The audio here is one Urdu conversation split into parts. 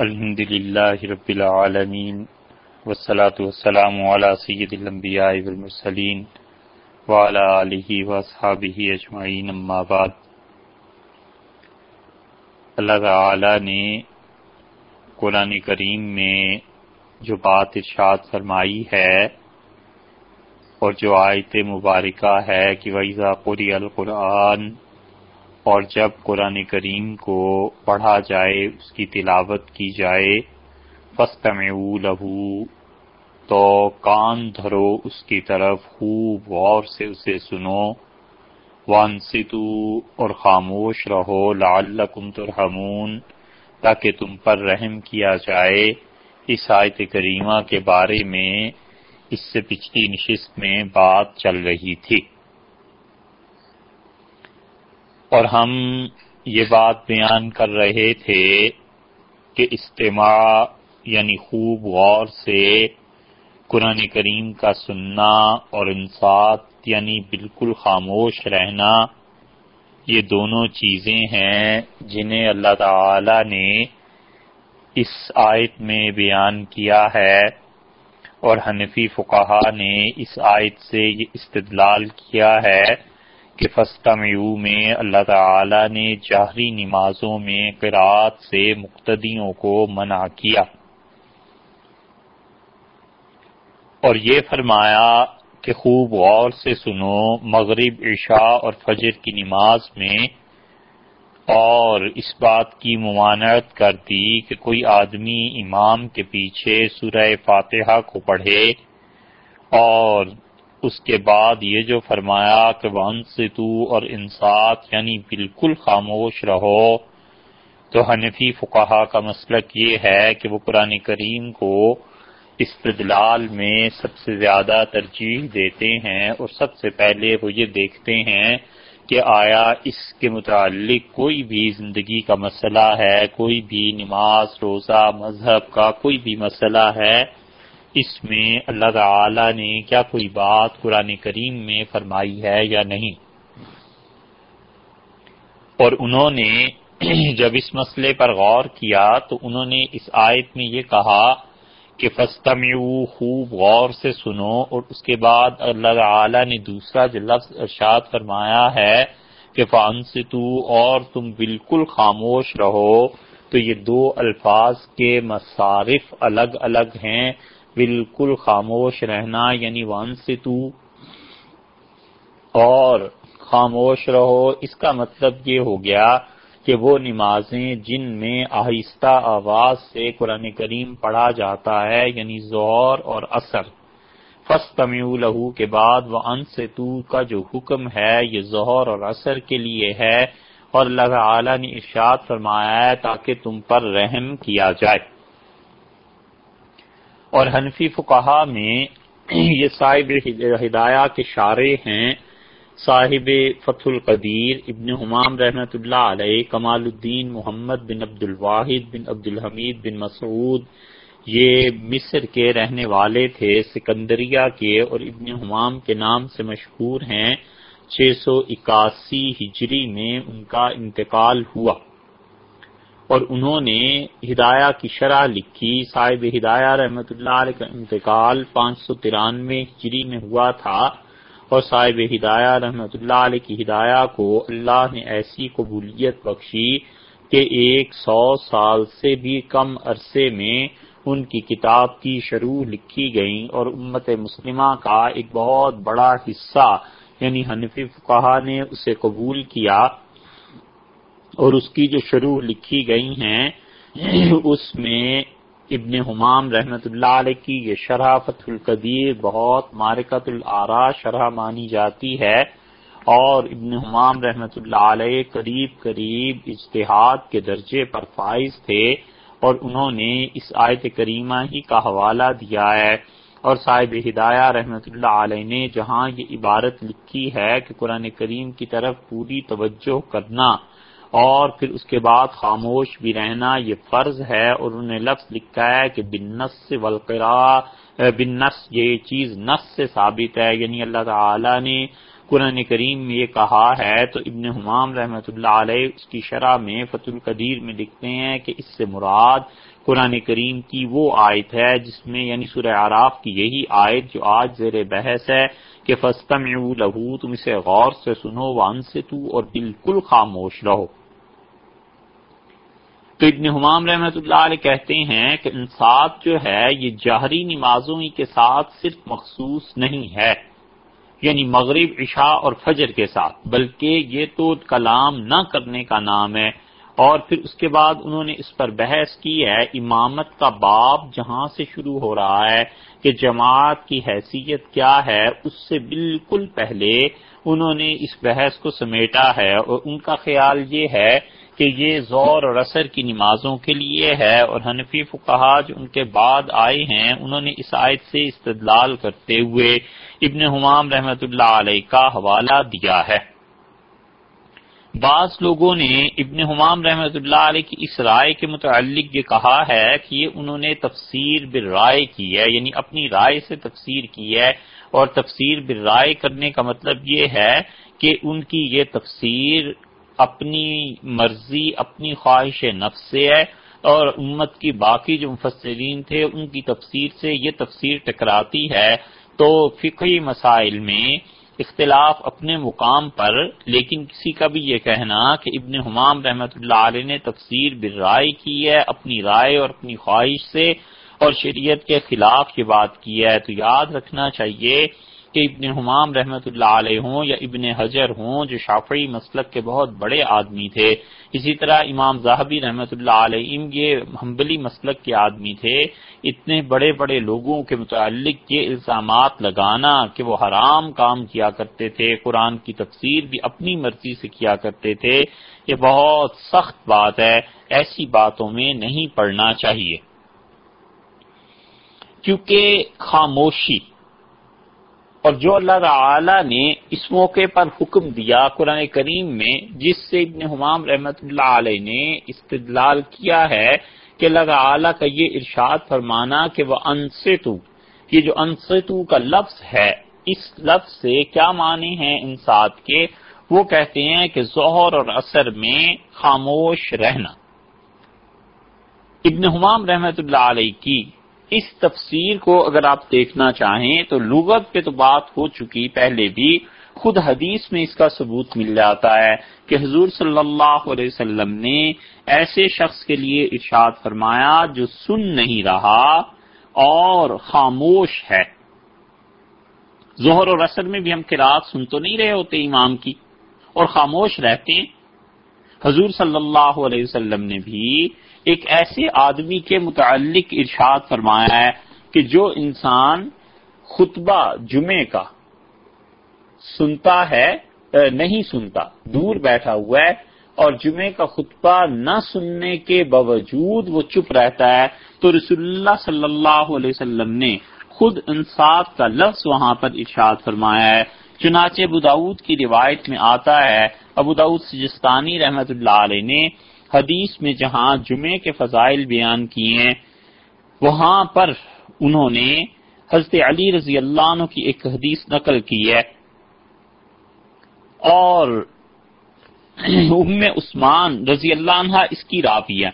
الحمد للہ رب العالمین والصلاة والسلام على سید الانبیاء والمرسلین وعلى آلہ واصحابہ اجمعین اما بعد۔ اللہ تعالی نے قرآن کریم میں جو بات ارشاد فرمائی ہے اور جو آیت مبارکہ ہے کہ وَإِذَا قُرِئَ الْقُرْآنِ اور جب قرآن کریم کو پڑھا جائے، اس کی تلاوت کی جائے، فَاسْتَمِعُوا لَهُ، تو کان دھرو اس کی طرف، خوب غور سے اسے سنو وَانْسِتُوا اور خاموش رہو لَعَلَّكُمْ تُرْحَمُونَ، تاکہ تم پر رحم کیا جائے۔ اس آیت کریمہ کے بارے میں اس سے پچھلی نشست میں بات چل رہی تھی۔ اور ہم یہ بات بیان کر رہے تھے کہ استماع یعنی خوب غور سے قرآن کریم کا سننا اور انسات یعنی بالکل خاموش رہنا، یہ دونوں چیزیں ہیں جنہیں اللہ تعالی نے اس آیت میں بیان کیا ہے اور حنفی فقہا نے اس آیت سے یہ استدلال کیا ہے۔ کہ فستمیو میں اللہ تعالی نے جاہری نمازوں میں قرآت سے مقتدیوں کو منع کیا۔ اور یہ فرمایا کہ خوب غور سے سنو، مغرب، عشاء اور فجر کی نماز میں اور اس بات کی ممانعت کر دی کہ کوئی آدمی امام کے پیچھے سورہ فاتحہ کو پڑھے اور اس کے بعد یہ جو فرمایا کہ ون ستو اور انصاف یعنی بالکل خاموش رہو، تو حنفی فقہا کا مسلک یہ ہے کہ وہ قرآن کریم کو استدلال میں سب سے زیادہ ترجیح دیتے ہیں اور سب سے پہلے وہ یہ دیکھتے ہیں کہ آیا اس کے متعلق کوئی بھی زندگی کا مسئلہ ہے، کوئی بھی نماز، روزہ، مذہب کا کوئی بھی مسئلہ ہے اس میں اللہ تعالی نے کیا کوئی بات قرآن کریم میں فرمائی ہے یا نہیں؟ اور انہوں نے جب اس مسئلے پر غور کیا تو انہوں نے اس آیت میں یہ کہا کہ فستمیو خوب غور سے سنو اور اس کے بعد اللہ تعالی نے دوسرا جو لفظ ارشاد فرمایا ہے کہ فانستو اور تم بالکل خاموش رہو تو یہ دو الفاظ کے مصارف الگ الگ ہیں۔ بالکل خاموش رہنا یعنی ون ستو اور خاموش رہو۔ اس کا مطلب یہ ہو گیا کہ وہ نمازیں جن میں آہستہ آواز سے قرآن کریم پڑھا جاتا ہے یعنی زور اور اثر فس لہو کے بعد وہ ان ستو کا جو حکم ہے، یہ ظہر اور اثر کے لیے ہے۔ اور اللہ تعالی نے ارشاد فرمایا ہے تاکہ تم پر رحم کیا جائے۔ اور حنفی فقہا میں یہ صاحب ہدایہ کے شارے ہیں صاحب فتح القدیر ابن حمام رحمۃ اللہ علیہ، کمال الدین محمد بن عبد الواحد بن عبد الحمید بن مسعود، یہ مصر کے رہنے والے تھے، سکندریہ کے اور ابن حمام کے نام سے مشہور ہیں، چھ سو اکاسی ہجری میں ان کا انتقال ہوا۔ اور انہوں نے ہدایہ کی شرح لکھی، صاحب ہدایہ رحمۃ اللہ علیہ کا انتقال پانچ سو ترانوے ہجری میں ہوا تھا اور صاحب ہدایہ رحمۃ اللہ علیہ کی ہدایہ کو اللہ نے ایسی قبولیت بخشی کہ ایک سو سال سے بھی کم عرصے میں ان کی کتاب کی شروع لکھی گئی اور امت مسلمہ کا ایک بہت بڑا حصہ یعنی حنفی فقہ نے اسے قبول کیا۔ اور اس کی جو شروع لکھی گئی ہیں، اس میں ابن حمام رحمت اللہ علیہ کی یہ شرح فتح القدیر بہت مارکت العرا شرح مانی جاتی ہے، اور ابن حمام رحمت اللہ علیہ قریب قریب اجتہاد کے درجے پر فائز تھے، اور انہوں نے اس آیت کریمہ ہی کا حوالہ دیا ہے۔ اور صاحب ہدایہ رحمت اللہ علیہ نے جہاں یہ عبارت لکھی ہے کہ قرآن کریم کی طرف پوری توجہ کرنا اور پھر اس کے بعد خاموش بھی رہنا یہ فرض ہے اور انہوں نے لفظ لکھا ہے کہ بنس سے ولقرا بنس یہ چیز نس سے ثابت ہے یعنی اللہ تعالی نے قرآن کریم میں یہ کہا ہے۔ تو ابن حمام رحمۃ اللہ علیہ اس کی شرح میں فت القدیر میں لکھتے ہیں کہ اس سے مراد قرآن کریم کی وہ آیت ہے جس میں یعنی سورہ عراف کی یہی آیت جو آج زیر بحث ہے کہ فستم لہو، تم اسے غور سے سنو ون سے تو اور بالکل خاموش رہو۔ تو ابن حمام رحمۃ اللہ علیہ کہتے ہیں کہ انصاف جو ہے، یہ جہری نمازوں ہی کے ساتھ صرف مخصوص نہیں ہے۔ یعنی مغرب، عشاء اور فجر کے ساتھ، بلکہ یہ تو کلام نہ کرنے کا نام ہے۔ اور پھر اس کے بعد انہوں نے اس پر بحث کی ہے، امامت کا باب جہاں سے شروع ہو رہا ہے کہ جماعت کی حیثیت کیا ہے، اس سے بالکل پہلے انہوں نے اس بحث کو سمیٹا ہے اور ان کا خیال یہ ہے کہ یہ زور اور اثر کی نمازوں کے لیے ہے اور حنفی فقہا جو ان کے بعد آئے ہیں، انہوں نے اس آیت سے استدلال کرتے ہوئے ابن حمام رحمت اللہ علیہ کا حوالہ دیا ہے۔ بعض لوگوں نے ابن حمام رحمۃ اللہ علیہ کی اس رائے کے متعلق یہ کہا ہے کہ یہ انہوں نے تفسیر بر رائے کی ہے یعنی اپنی رائے سے تفسیر کی ہے۔ اور تفسیر بر رائے کرنے کا مطلب یہ ہے کہ ان کی یہ تفسیر اپنی مرضی، اپنی خواہش نفس سے ہے۔ اور امت کی باقی جو مفسرین تھے، ان کی تفسیر سے یہ تفسیر ٹکراتی ہے۔ تو فقہی مسائل میں اختلاف اپنے مقام پر، لیکن کسی کا بھی یہ کہنا کہ ابن حمام رحمت اللہ علیہ نے تفسیر برائے کی ہے، اپنی رائے اور اپنی خواہش سے اور شریعت کے خلاف یہ بات کی ہے، تو یاد رکھنا چاہیے کہ ابن حمام رحمت اللہ علیہ ہوں یا ابن حجر ہوں، جو شافعی مسلک کے بہت بڑے آدمی تھے۔ اسی طرح امام زاہبی رحمت اللہ علیہ یہ حنبلی مسلک کے آدمی تھے۔ اتنے بڑے بڑے لوگوں کے متعلق یہ الزامات لگانا کہ وہ حرام کام کیا کرتے تھے، قرآن کی تفسیر بھی اپنی مرضی سے کیا کرتے تھے۔ یہ بہت سخت بات ہے، ایسی باتوں میں نہیں پڑھنا چاہیے۔ کیونکہ خاموشی اور جو اللہ تعالی نے اس موقع پر حکم دیا قرآن کریم میں، جس سے ابن حمام رحمت اللہ علیہ نے استدلال کیا ہے کہ اللہ تعالی کا یہ ارشاد فرمانا کہ وہ انستو یہ جو انستو کا لفظ ہے، اس لفظ سے کیا معنی ہیں انسات کے؟ وہ کہتے ہیں کہ ظہر اور اثر میں خاموش رہنا۔ ابن حمام رحمت اللہ علیہ کی اس تفسیر کو اگر آپ دیکھنا چاہیں تو لغت پہ تو بات ہو چکی پہلے بھی، خود حدیث میں اس کا ثبوت مل جاتا ہے کہ حضور صلی اللہ علیہ وسلم نے ایسے شخص کے لیے ارشاد فرمایا جو سن نہیں رہا اور خاموش ہے۔ ظہر اور اثر میں بھی ہم کراط سن تو نہیں رہے ہوتے امام کی اور خاموش رہتے ہیں۔ حضور صلی اللہ علیہ وسلم نے بھی ایک ایسے آدمی کے متعلق ارشاد فرمایا ہے کہ جو انسان خطبہ جمعے کا سنتا ہے نہیں سنتا، دور بیٹھا ہوا ہے اور جمعے کا خطبہ نہ سننے کے باوجود وہ چپ رہتا ہے، تو رسول اللہ صلی اللہ علیہ وسلم نے خود انصاف کا لفظ وہاں پر ارشاد فرمایا ہے۔ چنانچہ ابو داود کی روایت میں آتا ہے، ابو داود سجستانی رحمت اللہ علیہ نے حدیث میں جہاں جمعے کے فضائل بیان کیے ہیں، وہاں پر انہوں نے حضرت علی رضی اللہ عنہ کی ایک حدیث نقل کی ہے۔ اور ام عثمان رضی اللہ عنہ اس کی راوی ہے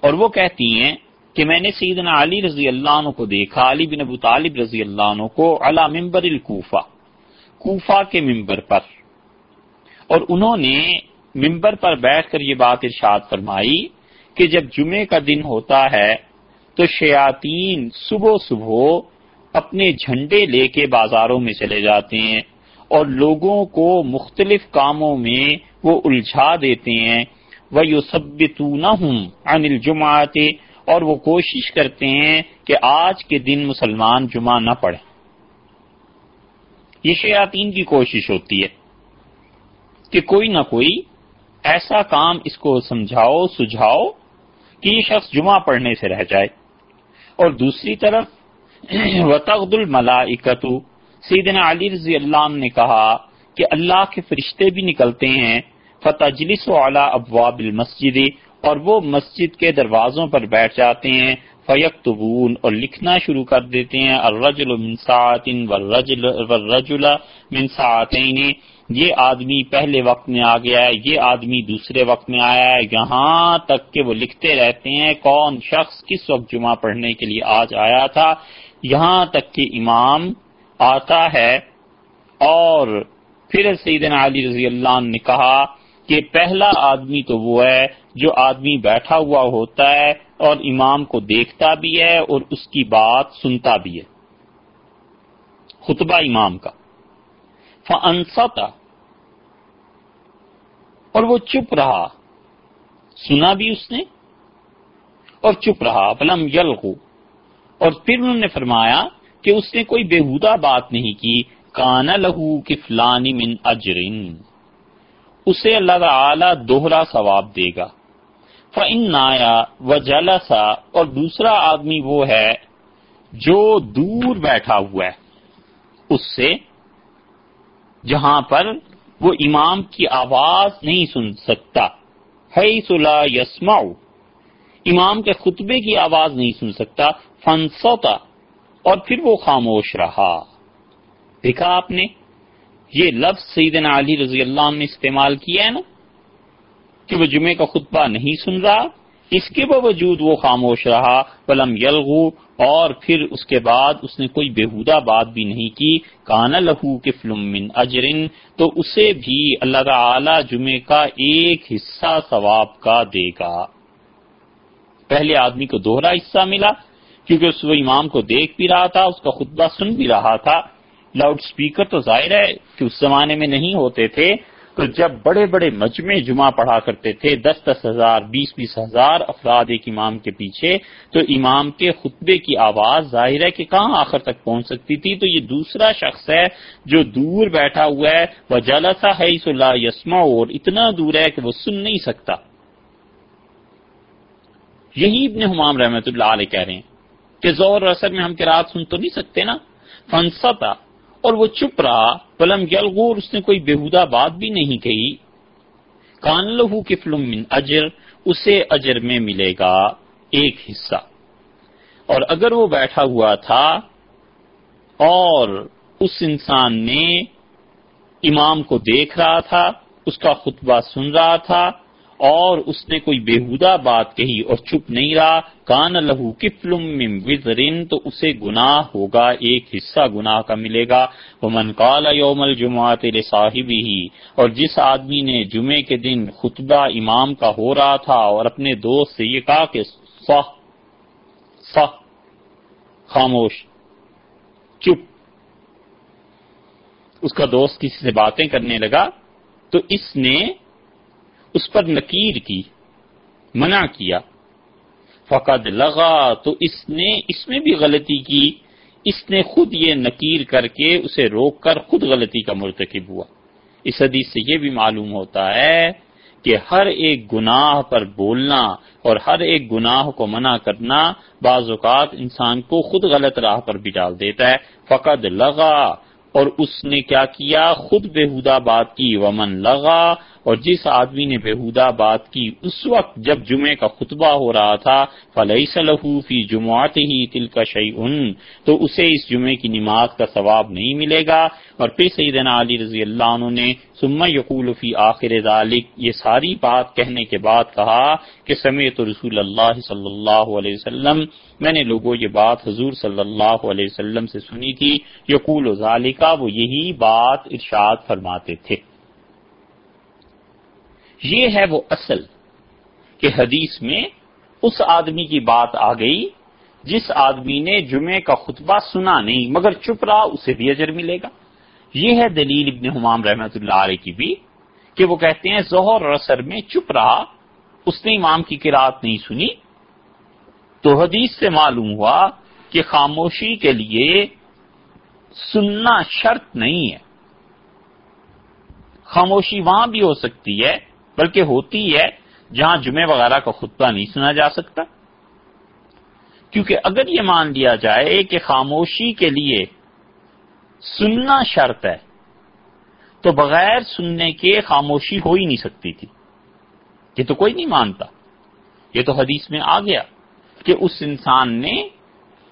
اور وہ کہتی ہیں کہ میں نے سیدنا علی رضی اللہ عنہ کو دیکھا، علی بن ابو طالب رضی اللہ عنہ کو علا ممبر الکوفہ، کوفہ کے ممبر پر۔ اور انہوں نے ممبر پر بیٹھ کر یہ بات ارشاد فرمائی کہ جب جمعے کا دن ہوتا ہے تو شیاطین صبح صبح اپنے جھنڈے لے کے بازاروں میں چلے جاتے ہیں اور لوگوں کو مختلف کاموں میں وہ الجھا دیتے ہیں۔ وہ یو سب ہوں انل اور وہ کوشش کرتے ہیں کہ آج کے دن مسلمان جمعہ نہ پڑھے یہ شیاطین کی کوشش ہوتی ہے کہ کوئی نہ کوئی ایسا کام اس کو سمجھاؤ، سجھاؤ کہ یہ شخص جمعہ پڑھنے سے رہ جائے۔ اور دوسری طرف وطغد الملاکت سیدنا علی رضی اللہ عنہ نے کہا کہ اللہ کے فرشتے بھی نکلتے ہیں۔ فتح جلس و اعلیٰ ابواب المسجد۔ اور وہ مسجد کے دروازوں پر بیٹھ جاتے ہیں۔ فیکتبون اور لکھنا شروع کر دیتے ہیں۔ الرجل من ساعتن والرجل من ساعتین۔ یہ آدمی پہلے وقت میں آ گیا ہے، یہ آدمی دوسرے وقت میں آیا ہے، یہاں تک کہ وہ لکھتے رہتے ہیں کون شخص کس وقت جمعہ پڑھنے کے لیے آج آیا تھا۔ یہاں تک کہ امام آتا ہے اور پھر سیدنا علی رضی اللہ عنہ نے کہا کہ پہلا آدمی تو وہ ہے جو آدمی بیٹھا ہوا ہوتا ہے اور امام کو دیکھتا بھی ہے اور اس کی بات سنتا بھی ہے۔ خطبہ امام کا۔ فنستا اور وہ چپ رہا۔ سنا بھی اس نے اور چپ رہا۔ فلم یل اور پھر انہوں نے فرمایا کہ اس نے کوئی بےحودہ بات نہیں کی۔ کانا لہو کی فلانی من اجرن اسے اللہ تعالی دوہرا ثواب دے گا۔ فن نایا و جلسا اور دوسرا آدمی وہ ہے جو دور بیٹھا ہوا ہے۔ اس سے جہاں پر وہ امام کی آواز نہیں سن سکتا۔ ہے سلا یسما امام کے خطبے کی آواز نہیں سن سکتا۔ فنسوتا اور پھر وہ خاموش رہا۔ دیکھا آپ نے، یہ لفظ سیدنا علی رضی اللہ عنہ نے استعمال کیا ہے نا، کہ وہ جمعے کا خطبہ نہیں سن رہا۔ اس کے باوجود وہ خاموش رہا ولم یلغو، اور پھر اس کے بعد اس نے کوئی بےحودہ بات بھی نہیں کی کانا لہو کے فلم اجرن، تو اسے بھی اللہ تعالی جمعے کا ایک حصہ ثواب کا دے گا۔ پہلے آدمی کو دوہرا حصہ ملا، کیونکہ اس وہ امام کو دیکھ بھی رہا تھا، اس کا خطبہ سن بھی رہا تھا۔ لاؤڈ سپیکر تو ظاہر ہے کہ اس زمانے میں نہیں ہوتے تھے تو جب بڑے بڑے مجمع جمعہ پڑھا کرتے تھے، دس دس ہزار، بیس بیس ہزار افراد ایک امام کے پیچھے، تو امام کے خطبے کی آواز ظاہر ہے کہ کہاں آخر تک پہنچ سکتی تھی؟ تو یہ دوسرا شخص ہے جو دور بیٹھا ہوا ہے، وہ جلسا ہے اللہ یسما اور اتنا دور ہے کہ وہ سن نہیں سکتا۔ یہی ابن حمام رحمت اللہ علیہ کہہ رہے ہیں کہ زور اثر میں ہم کے رات سن تو نہیں سکتے نا؟ فنستا اور وہ چپ رہا پلم یلغور، اس نے کوئی بےحدہ بات بھی نہیں کہی۔ کان لہو کی من اجر، اسے اجر میں ملے گا ایک حصہ۔ اور اگر وہ بیٹھا ہوا تھا، اور اس انسان نے امام کو دیکھ رہا تھا، اس کا خطبہ سن رہا تھا اور اس نے کوئی بےحودہ بات کہی اور چپ نہیں رہا۔ کان لہو کفلم وزرین تو اسے گناہ ہوگا، ایک حصہ گناہ کا ملے گا۔ وہ من کال یوم الجماعت صاحب ہی اور جس آدمی نے جمعے کے دن خطبہ امام کا ہو رہا تھا اور اپنے دوست سے یہ کہا کہ صح صح خاموش، چپ، اس کا دوست کسی سے باتیں کرنے لگا، تو اس نے اس پر نکیر کی، منع کیا۔ فقد لگا تو اس نے، اس میں بھی غلطی کی۔ اس نے خود یہ نکیر کر کے اسے روک کر خود غلطی کا مرتکب ہوا۔ اس حدیث سے یہ بھی معلوم ہوتا ہے کہ ہر ایک گناہ پر بولنا اور ہر ایک گناہ کو منع کرنا بعض اوقات انسان کو خود غلط راہ پر بھی ڈال دیتا ہے۔ فقد لگا اور اس نے کیا کیا؟ خود بےحدہ بات کی۔ ومن لگا اور جس آدمی نے بےحدہ بات کی، اس وقت جب جمعے کا خطبہ ہو رہا تھا فلح صلح فی جمعات ہی تل کا تو اسے اس جمعے کی نماز کا ثواب نہیں ملے گا۔ اور پھر سیدنا علی رضی اللہ عنہ نے سما یقول فی آخر ذالک یہ ساری بات کہنے کے بعد کہا کہ سمیت رسول اللہ صلی اللہ علیہ وسلم، میں نے لوگوں یہ بات حضور صلی اللہ علیہ وسلم سے سنی تھی۔ یقول و ذالکہ وہ یہی بات ارشاد فرماتے تھے۔ یہ ہے وہ اصل کہ حدیث میں اس آدمی کی بات آ گئی جس آدمی نے جمعے کا خطبہ سنا نہیں، مگر چپ رہا، اسے بھی اجر ملے گا۔ یہ ہے دلیل ابن حمام رحمت اللہ علیہ کی بھی، کہ وہ کہتے ہیں ظہر اور اثر میں چپ رہا، اس نے امام کی قرآت نہیں سنی۔ تو حدیث سے معلوم ہوا کہ خاموشی کے لیے سننا شرط نہیں ہے۔ خاموشی وہاں بھی ہو سکتی ہے بلکہ ہوتی ہے جہاں جمعے وغیرہ کا خطبہ نہیں سنا جا سکتا۔ کیونکہ اگر یہ مان لیا جائے کہ خاموشی کے لیے سننا شرط ہے، تو بغیر سننے کے خاموشی ہو ہی نہیں سکتی تھی۔ یہ تو کوئی نہیں مانتا۔ یہ تو حدیث میں آ گیا کہ اس انسان نے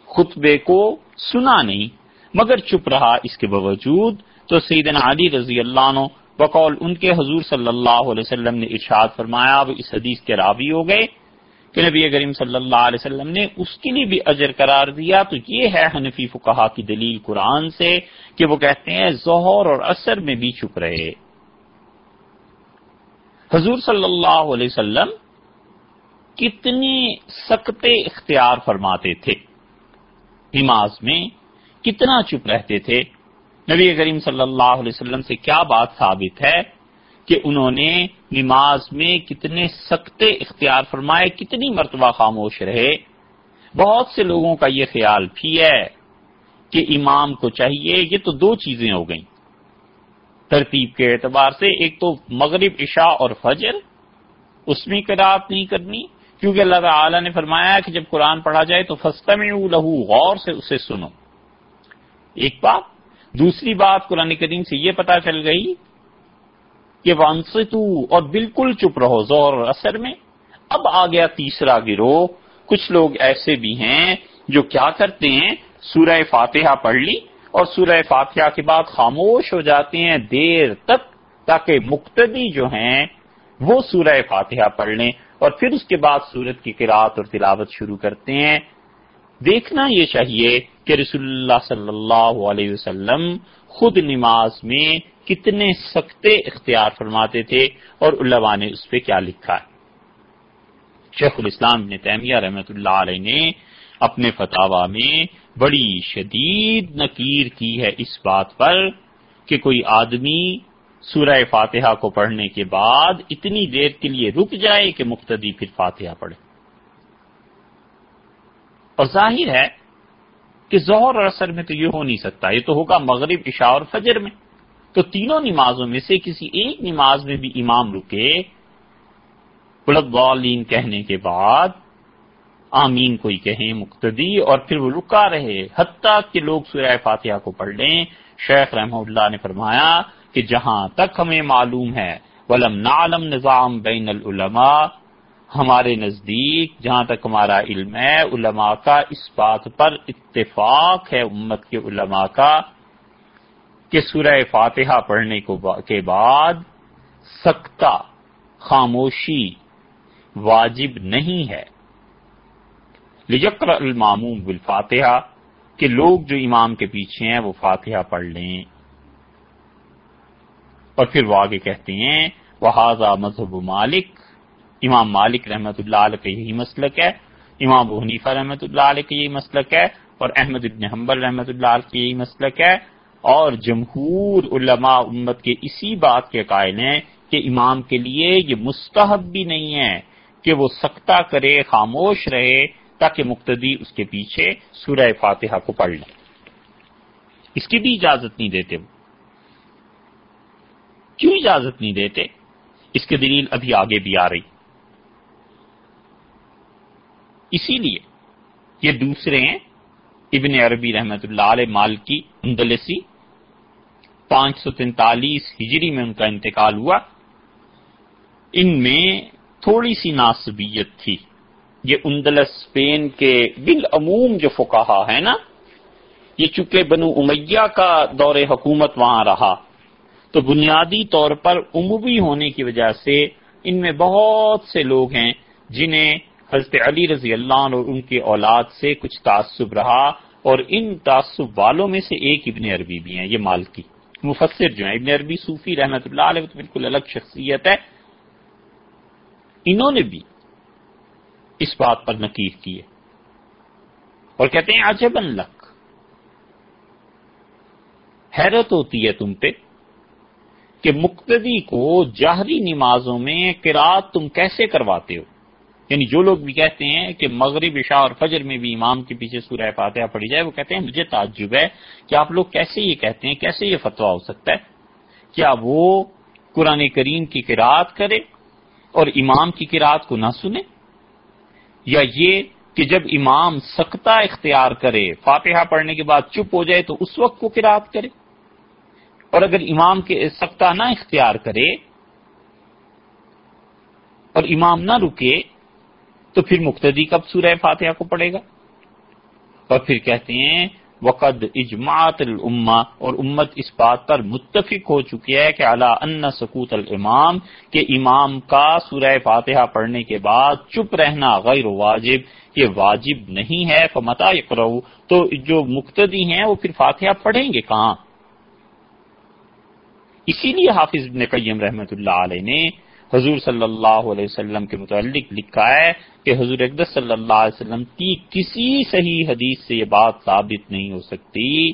خطبے کو سنا نہیں، مگر چپ رہا اس کے باوجود تو سیدنا علی رضی اللہ عنہ بقول ان کے حضور صلی اللہ علیہ وسلم نے ارشاد فرمایا، وہ اس حدیث کے راوی ہو گئے کہ نبی کریم صلی اللہ علیہ وسلم نے اس کے لیے بھی اجر قرار دیا۔ تو یہ ہے حنفی فقہا کی دلیل قرآن سے کہ وہ کہتے ہیں، ظہر اور اثر میں بھی چپ رہے۔ حضور صلی اللہ علیہ وسلم کتنی سخت اختیار فرماتے تھے۔ نماز میں کتنا چپ رہتے تھے۔ نبی کریم صلی اللہ علیہ وسلم سے کیا بات ثابت ہے کہ انہوں نے نماز میں کتنے سخت اختیار فرمائے، کتنی مرتبہ خاموش رہے؟ بہت سے لوگوں کا یہ خیال بھی ہے کہ امام کو چاہیے، یہ تو دو چیزیں ہو گئیں۔ ترتیب کے اعتبار سے ایک تو مغرب عشاء اور فجر، اس میں قرآت نہیں کرنی، کیونکہ اللہ تعالی نے فرمایا کہ جب قرآن پڑھا جائے تو فسطم لہو، غور سے اسے سنو۔ ایک بات دوسری بات قرآن کریم سے یہ پتا چل گئی کہ وانستو اور بالکل چپ رہو زور اور اثر میں۔ اب آ گیا تیسرا گروہ۔ کچھ لوگ ایسے بھی ہیں جو کیا کرتے ہیں؟ سورہ فاتحہ پڑھ لی اور سورہ فاتحہ کے بعد خاموش ہو جاتے ہیں دیر تک تاکہ مقتدی جو ہیں وہ سورہ فاتحہ پڑھ لیں۔ اور پھر اس کے بعد سورت کی قرآت اور تلاوت شروع کرتے ہیں۔ دیکھنا یہ چاہیے کہ رسول اللہ صلی اللہ علیہ وسلم خود نماز میں کتنے سختے اختیار فرماتے تھے اور علماء نے اس پہ کیا لکھا ہے۔ شیخ الاسلام نے تیمیہ رحمت اللہ علیہ نے اپنے فتوا میں بڑی شدید نکیر کی ہے اس بات پر کہ کوئی آدمی سورہ فاتحہ کو پڑھنے کے بعد اتنی دیر کے لیے رک جائے کہ مقتدی پھر فاتحہ پڑھے۔ اور ظاہر ہے کہ زہر اور اثر میں تو یہ ہو نہیں سکتا، یہ تو ہوگا مغرب، عشاء اور فجر میں۔ تو تینوں نمازوں میں سے کسی ایک نماز میں بھی امام رکے بلدالین کہنے کے بعد آمین کوئی کہیں مقتدی، اور پھر وہ رکا رہے۔ حتیٰ کہ لوگ سورہ فاتحہ کو پڑھ لیں۔ شیخ رحمہ اللہ نے فرمایا کہ جہاں تک ہمیں معلوم ہے، ولم نعلم نظام بین العلماء ہمارے نزدیک، جہاں تک ہمارا علم ہے، علماء کا اس بات پر اتفاق ہے، امت کے علماء کا، کہ سورہ فاتحہ پڑھنے کے بعد سکتا خاموشی واجب نہیں ہے۔ لجکر الماموم بالفاتحہ، کہ لوگ جو امام کے پیچھے ہیں، وہ فاتحہ پڑھ لیں۔ اور پھر وہ آگے کہتے ہیں وہ مذہب مالک امام مالک رحمۃ اللہ علیہ کا یہی مسلک ہے، امام حنیفہ رحمۃ اللہ علیہ کا یہی مسلک ہے، اور احمد ابن حنبل رحمۃ اللہ علیہ کا یہی مسلک ہے۔ اور جمہور علماء امت کے اسی بات کے قائل ہیں کہ امام کے لیے یہ مستحب بھی نہیں ہے کہ وہ سختہ کرے، خاموش رہے، تاکہ مقتدی اس کے پیچھے سورہ فاتحہ کو پڑھ لیں اس کی بھی اجازت نہیں دیتے وہ۔ کیوں اجازت نہیں دیتے؟ اس کے دلیل ابھی آگے بھی آ رہی۔ اسی لیے یہ دوسرے ہیں ابن عربی رحمت اللہ علیہ مال کی اندلسی، پانچ سو تینتالیس ہجری میں ان کا انتقال ہوا۔ ان میں تھوڑی سی ناسبیت تھی۔ یہ اندلس، اسپین کے بالعموم جو فکاہا ہے نا، یہ چونکہ بنو امیہ کا دور حکومت وہاں رہا، تو بنیادی طور پر عموی ہونے کی وجہ سے ان میں بہت سے لوگ ہیں جنہیں حضرت علی رضی اللہ عنہ اور ان کے اولاد سے کچھ تعصب رہا اور ان تعصب والوں میں سے ایک ابن عربی بھی ہیں، یہ مالکی۔ مفسر جو ہیں، ابن عربی صوفی رحمت اللہ علیہ تو بالکل الگ شخصیت ہے۔ انہوں نے بھی اس بات پر نکیر کی ہے اور کہتے ہیں عجب لک۔ حیرت ہوتی ہے تم پہ کہ مقتدی کو جاہری نمازوں میں قرآت تم کیسے کرواتے ہو؟ یعنی جو لوگ بھی کہتے ہیں کہ مغرب عشاء اور فجر میں بھی امام کے پیچھے سورہ فاتحہ پڑھی جائے، وہ کہتے ہیں، مجھے تعجب ہے کہ آپ لوگ کیسے یہ کہتے ہیں، کیسے یہ فتوا ہو سکتا ہے؟ کیا وہ قرآن کریم کی قرآت کرے اور امام کی قرآت کو نہ سنے؟ یا یہ کہ جب امام سختہ اختیار کرے، فاتحہ پڑھنے کے بعد چپ ہو جائے تو اس وقت کو قرآت کرے؟ اور اگر امام کے سختہ نہ اختیار کرے اور امام نہ رکے تو پھر مقتدی کب سورہ فاتحہ کو پڑھے گا؟ اور پھر کہتے ہیں، وقد اجماعت الما اور امت اس بات پر متفق ہو چکی ہے کہ اعلیٰ ان سکوت الامام کہ امام کا سورہ فاتحہ پڑھنے کے بعد چپ رہنا غیر واجب، یہ واجب نہیں ہے فمتا یقرو تو جو مقتدی ہیں وہ پھر فاتحہ پڑھیں گے کہاں؟ اسی لیے حافظ ابن قیم رحمت اللہ علیہ نے حضور صلی اللہ علیہ وسلم کے متعلق لکھا ہے کہ حضور اقدس صلی اللہ علیہ وسلم کی کسی صحیح حدیث سے یہ بات ثابت نہیں ہو سکتی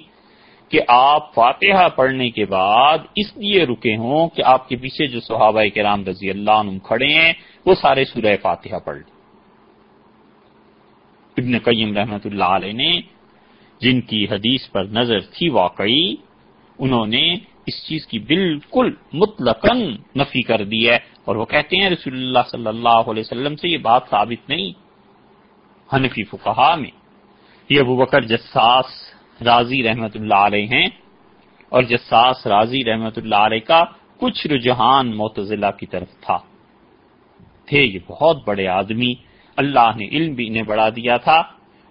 کہ آپ فاتحہ پڑھنے کے بعد اس لیے رکے ہوں کہ آپ کے پیچھے جو صحابہ کرام رضی اللہ عنہ کھڑے ہیں، وہ سارے سورہ فاتحہ پڑھ لیں۔ ابن قیم رحمت اللہ علیہ نے جن کی حدیث پر نظر تھی واقعی، انہوں نے اس چیز کی بالکل مطلقاً نفی کر دی ہے۔ اور وہ کہتے ہیں رسول اللہ صلی اللہ علیہ وسلم سے یہ بات ثابت نہیں۔ حنفی فقہا میں۔ یہ ابو بکر جساس راضی رحمت اللہ علیہ ہیں۔ اور جساس راضی رحمت اللہ علیہ کا کچھ رجحان معتزلہ کی طرف تھا۔ تھے یہ بہت بڑے آدمی۔ اللہ نے علم بھی انہیں بڑھا دیا تھا۔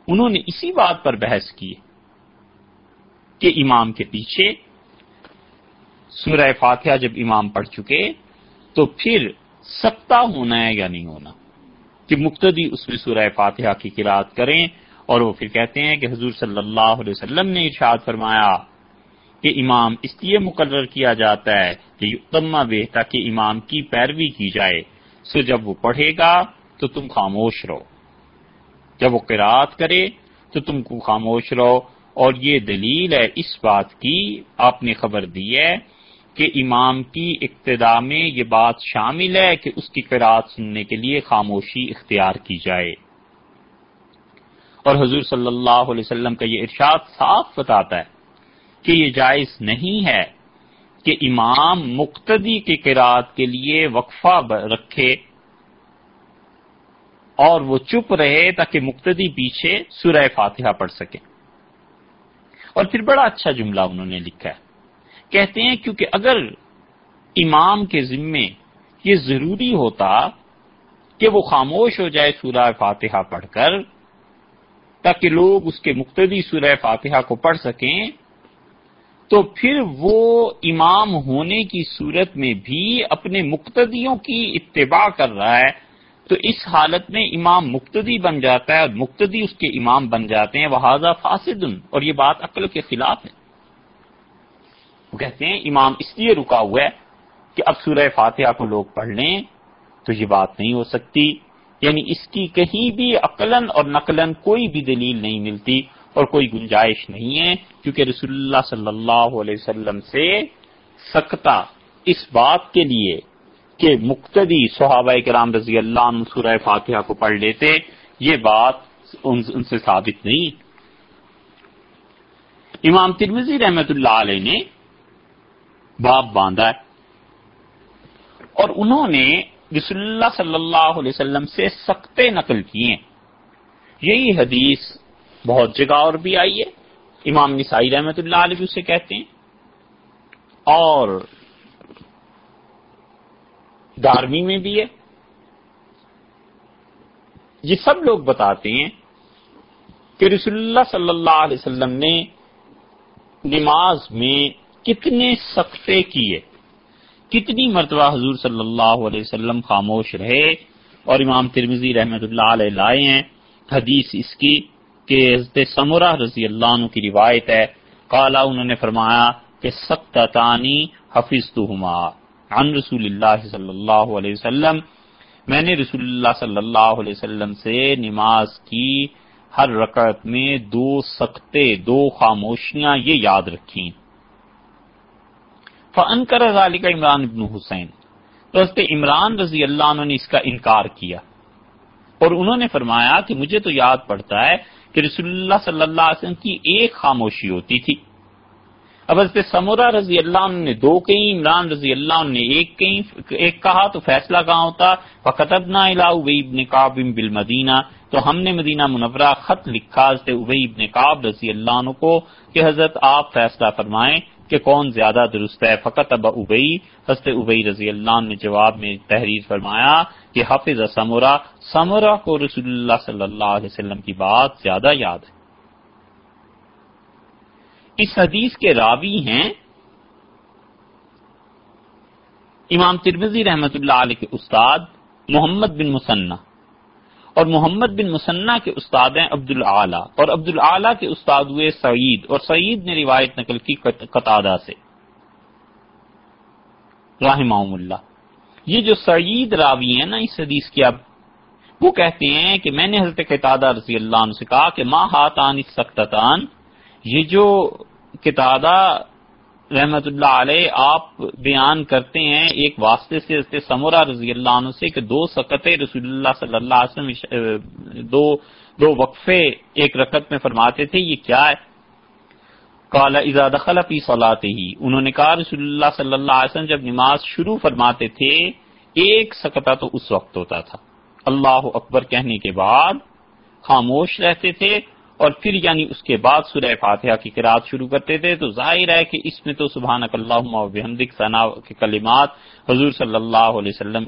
انہوں نے اسی بات پر بحث کی کہ امام کے پیچھے سورہ فاتحہ جب امام پڑھ چکے تو پھر سکتا ہونا ہے یا نہیں ہونا کہ مقتدی اس میں سورہ فاتحہ کی قرآد کریں اور وہ پھر کہتے ہیں کہ حضور صلی اللہ علیہ وسلم نے ارشاد فرمایا کہ امام اس لیے مقرر کیا جاتا ہے کہ اتما بے تاکہ امام کی پیروی کی جائے۔ سو جب وہ پڑھے گا تو تم خاموش رہو۔ جب وہ قرآد کرے تو تم کو خاموش رہو۔ اور یہ دلیل ہے اس بات کی آپ نے خبر دی ہے کہ امام کی ابتدا میں یہ بات شامل ہے کہ اس کی قرآن سننے کے لیے خاموشی اختیار کی جائے۔ اور حضور صلی اللہ علیہ وسلم کا یہ ارشاد صاف بتاتا ہے کہ یہ جائز نہیں ہے کہ امام مقتدی کی قرآد کے لیے وقفہ رکھے اور وہ چپ رہے تاکہ مقتدی پیچھے سورہ فاتحہ پڑھ سکے۔ اور پھر بڑا اچھا جملہ انہوں نے لکھا ہے۔ کہتے ہیں کیونکہ اگر امام کے ذمے یہ ضروری ہوتا کہ وہ خاموش ہو جائے سورہ فاتحہ پڑھ کر، تاکہ لوگ اس کے مقتدی سورہ فاتحہ کو پڑھ سکیں، تو پھر وہ امام ہونے کی صورت میں بھی اپنے مقتدیوں کی اتباع کر رہا ہے۔ تو اس حالت میں امام مقتدی بن جاتا ہے اور مقتدی اس کے امام بن جاتے ہیں۔ وہ حاضہ فاسد اور یہ بات عقل کے خلاف ہے۔ وہ کہتے ہیں، امام اس لیے رکا ہوا ہے کہ اب سورہ فاتحہ کو لوگ پڑھ لیں تو یہ بات نہیں ہو سکتی۔ یعنی اس کی کہیں بھی عقلن اور نقلن کوئی بھی دلیل نہیں ملتی اور کوئی گنجائش نہیں ہے، کیونکہ رسول اللہ صلی اللہ علیہ وسلم سے سکتا اس بات کے لیے کہ مقتدی صحابہ کرام رضی اللہ عنہ سورہ فاتحہ کو پڑھ لیتے، یہ بات ان سے ثابت نہیں۔ امام ترمزی رحمت اللہ علیہ نے باپ باندھا ہے۔ اور انہوں نے رسول اللہ صلی اللہ علیہ وسلم سے سختے نقل کیے۔ یہی حدیث بہت جگہ اور بھی آئی ہے۔ امام نسائی رحمت اللہ علیہ اسے کہتے ہیں۔ اور دارمی میں بھی ہے۔ یہ سب لوگ بتاتے ہیں کہ رسول اللہ صلی اللہ علیہ وسلم نے نماز میں کتنے سختے کیے۔ کتنی مرتبہ حضور صلی اللہ علیہ وسلم خاموش رہے اور امام ترمزی رحمت اللہ علیہ لائے ہیں۔ حدیث اس کی کہ حضرت سمرہ رضی اللہ عنہ کی روایت ہے۔ کالا انہوں نے فرمایا کہ سخت تانی حفظ تو عن رسول اللہ صلی اللہ علیہ وسلم۔ میں نے رسول اللہ صلی اللہ علیہ وسلم سے نماز کی ہر رکعت میں دو سختے، دو خاموشیاں یہ یاد رکھی فن کر کا عمران ابن حسین تو حضرت عمران رضی اللہ عنہ نے اس کا انکار کیا۔ اور انہوں نے فرمایا کہ مجھے تو یاد پڑتا ہے کہ رسول اللہ صلی اللہ علیہ وسلم کی ایک خاموشی ہوتی تھی۔ اب حضرت سمورہ رضی اللہ عنہ نے دو کہیں، عمران رضی اللہ عنہ نے ایک کہیں، ایک کہا تو فیصلہ کہاں ہوتا؟ فقطبنا الى ابی ابن کعب بالمدینہ تو ہم نے مدینہ منورہ خط لکھا حضرت ابی ابن کعب رضی اللہ عنہ کو کہ حضرت آپ فیصلہ فرمائیں۔ کہ کون زیادہ درست ہے۔ فقط اب ابئی حضرت ابئی رضی اللہ نے جواب میں تحریر فرمایا کہ حافظ سمورا سمورا کو رسول اللہ صلی اللہ علیہ وسلم کی بات زیادہ یاد ہے۔ اس حدیث کے راوی ہیں امام ترمزی رحمت اللہ علیہ کے استاد محمد بن مسنہ۔ اور محمد بن مسنہ کے استاد ہیں عبد العلیٰ اور عبد العلیٰ کے استاد ہوئے سعید اور سعید نے روایت نقل کی قطادہ سے۔ رحمہ اللہ۔ یہ جو سعید راوی ہیں نا اس حدیث کی اب، وہ کہتے ہیں کہ میں نے حضرت قطادہ رضی اللہ عنہ سے کہا کہ ماں ہاتان سختان یہ جو قطادہ رحمت اللہ علیہ، آپ بیان کرتے ہیں ایک واسطے سے، حضرت سمورا رضی اللہ عنہ سے کہ دو سکت رسول اللہ صلی اللہ علیہ وسلم دو دو وقفے ایک رکت میں فرماتے تھے، یہ کیا ہے؟ کالا اذا دخل فی ہی انہوں نے کہا، رسول اللہ صلی اللہ علیہ وسلم جب نماز شروع فرماتے تھے، ایک سکتا تو اس وقت ہوتا تھا۔ اللہ اکبر کہنے کے بعد خاموش رہتے تھے اور پھر یعنی اس کے بعد سورہ فاتحہ کی قرآن شروع کرتے تھے، تو ظاہر ہے کہ اس میں تو سبحان بحمدک ثنا کے کلمات حضور صلی اللہ علیہ وسلم،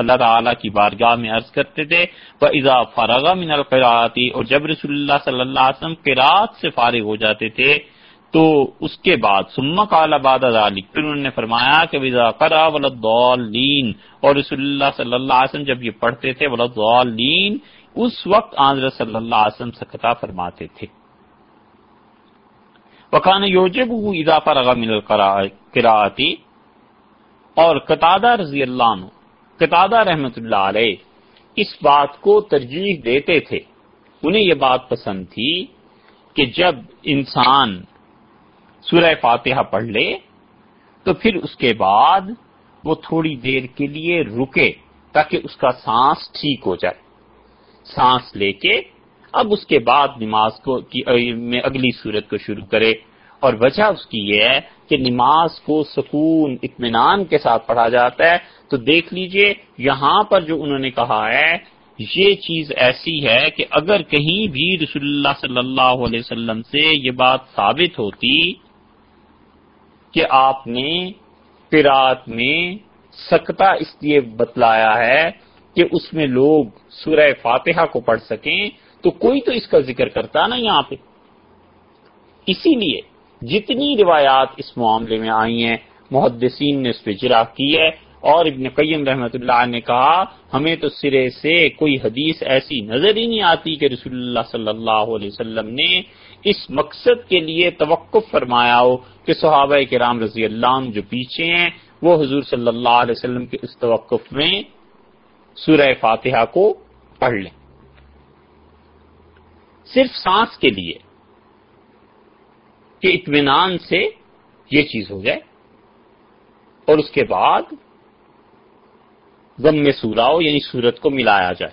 اللہ تعالیٰ کی بارگاہ میں عرض کرتے تھے وہ اضا فارغ من القراتی اور جب رسول اللہ صلی اللہ علیہ وسلم قرآت سے فارغ ہو جاتے تھے، تو اس کے بعد سما کالا باد پھر انہوں نے فرمایا کہ وزا کرا ولدین اور رسول اللہ صلی اللہ علیہ وسلم جب یہ پڑھتے تھے ولدین اس وقت آنظر صلی اللہ علیہ وسلم سکتا فرماتے تھے۔ وکان یوجب اضافہ رغا من قراتی اور قطادہ رضی اللہ عنہ، قطادہ رحمت اللہ علیہ اس بات کو ترجیح دیتے تھے۔ انہیں یہ بات پسند تھی کہ جب انسان سورہ فاتحہ پڑھ لے، تو پھر اس کے بعد وہ تھوڑی دیر کے لیے رکے تاکہ اس کا سانس ٹھیک ہو جائے۔ سانس لے کے اب اس کے بعد نماز کو میں اگلی صورت کو شروع کرے۔ اور وجہ اس کی یہ ہے کہ نماز کو سکون، اطمینان کے ساتھ پڑھا جاتا ہے۔ تو دیکھ لیجیے، یہاں پر جو انہوں نے کہا ہے، یہ چیز ایسی ہے کہ اگر کہیں بھی رسول اللہ صلی اللہ علیہ وسلم سے یہ بات ثابت ہوتی کہ آپ نے پرات میں سکتا اس لیے بتلایا ہے کہ اس میں لوگ سورہ فاتحہ کو پڑھ سکیں، تو کوئی تو اس کا ذکر کرتا نا یہاں پہ۔ اسی لیے جتنی روایات اس معاملے میں آئی ہیں، محدثین نے اس پہ جرا کی ہے، اور ابن قیم رحمت اللہ نے کہا، ہمیں تو سرے سے کوئی حدیث ایسی نظر ہی نہیں آتی کہ رسول اللہ صلی اللہ علیہ وسلم نے اس مقصد کے لیے توقف فرمایا ہو کہ صحابہ کے رام رضی اللہ عنہ جو پیچھے ہیں، وہ حضور صلی اللہ علیہ وسلم کے اس توقف میں سورہ فاتحہ کو پڑھ لیں۔ صرف سانس کے لیے کہ اطمینان سے یہ چیز ہو جائے۔ اور اس کے بعد غم میں سوراؤ یعنی سورت کو ملایا جائے۔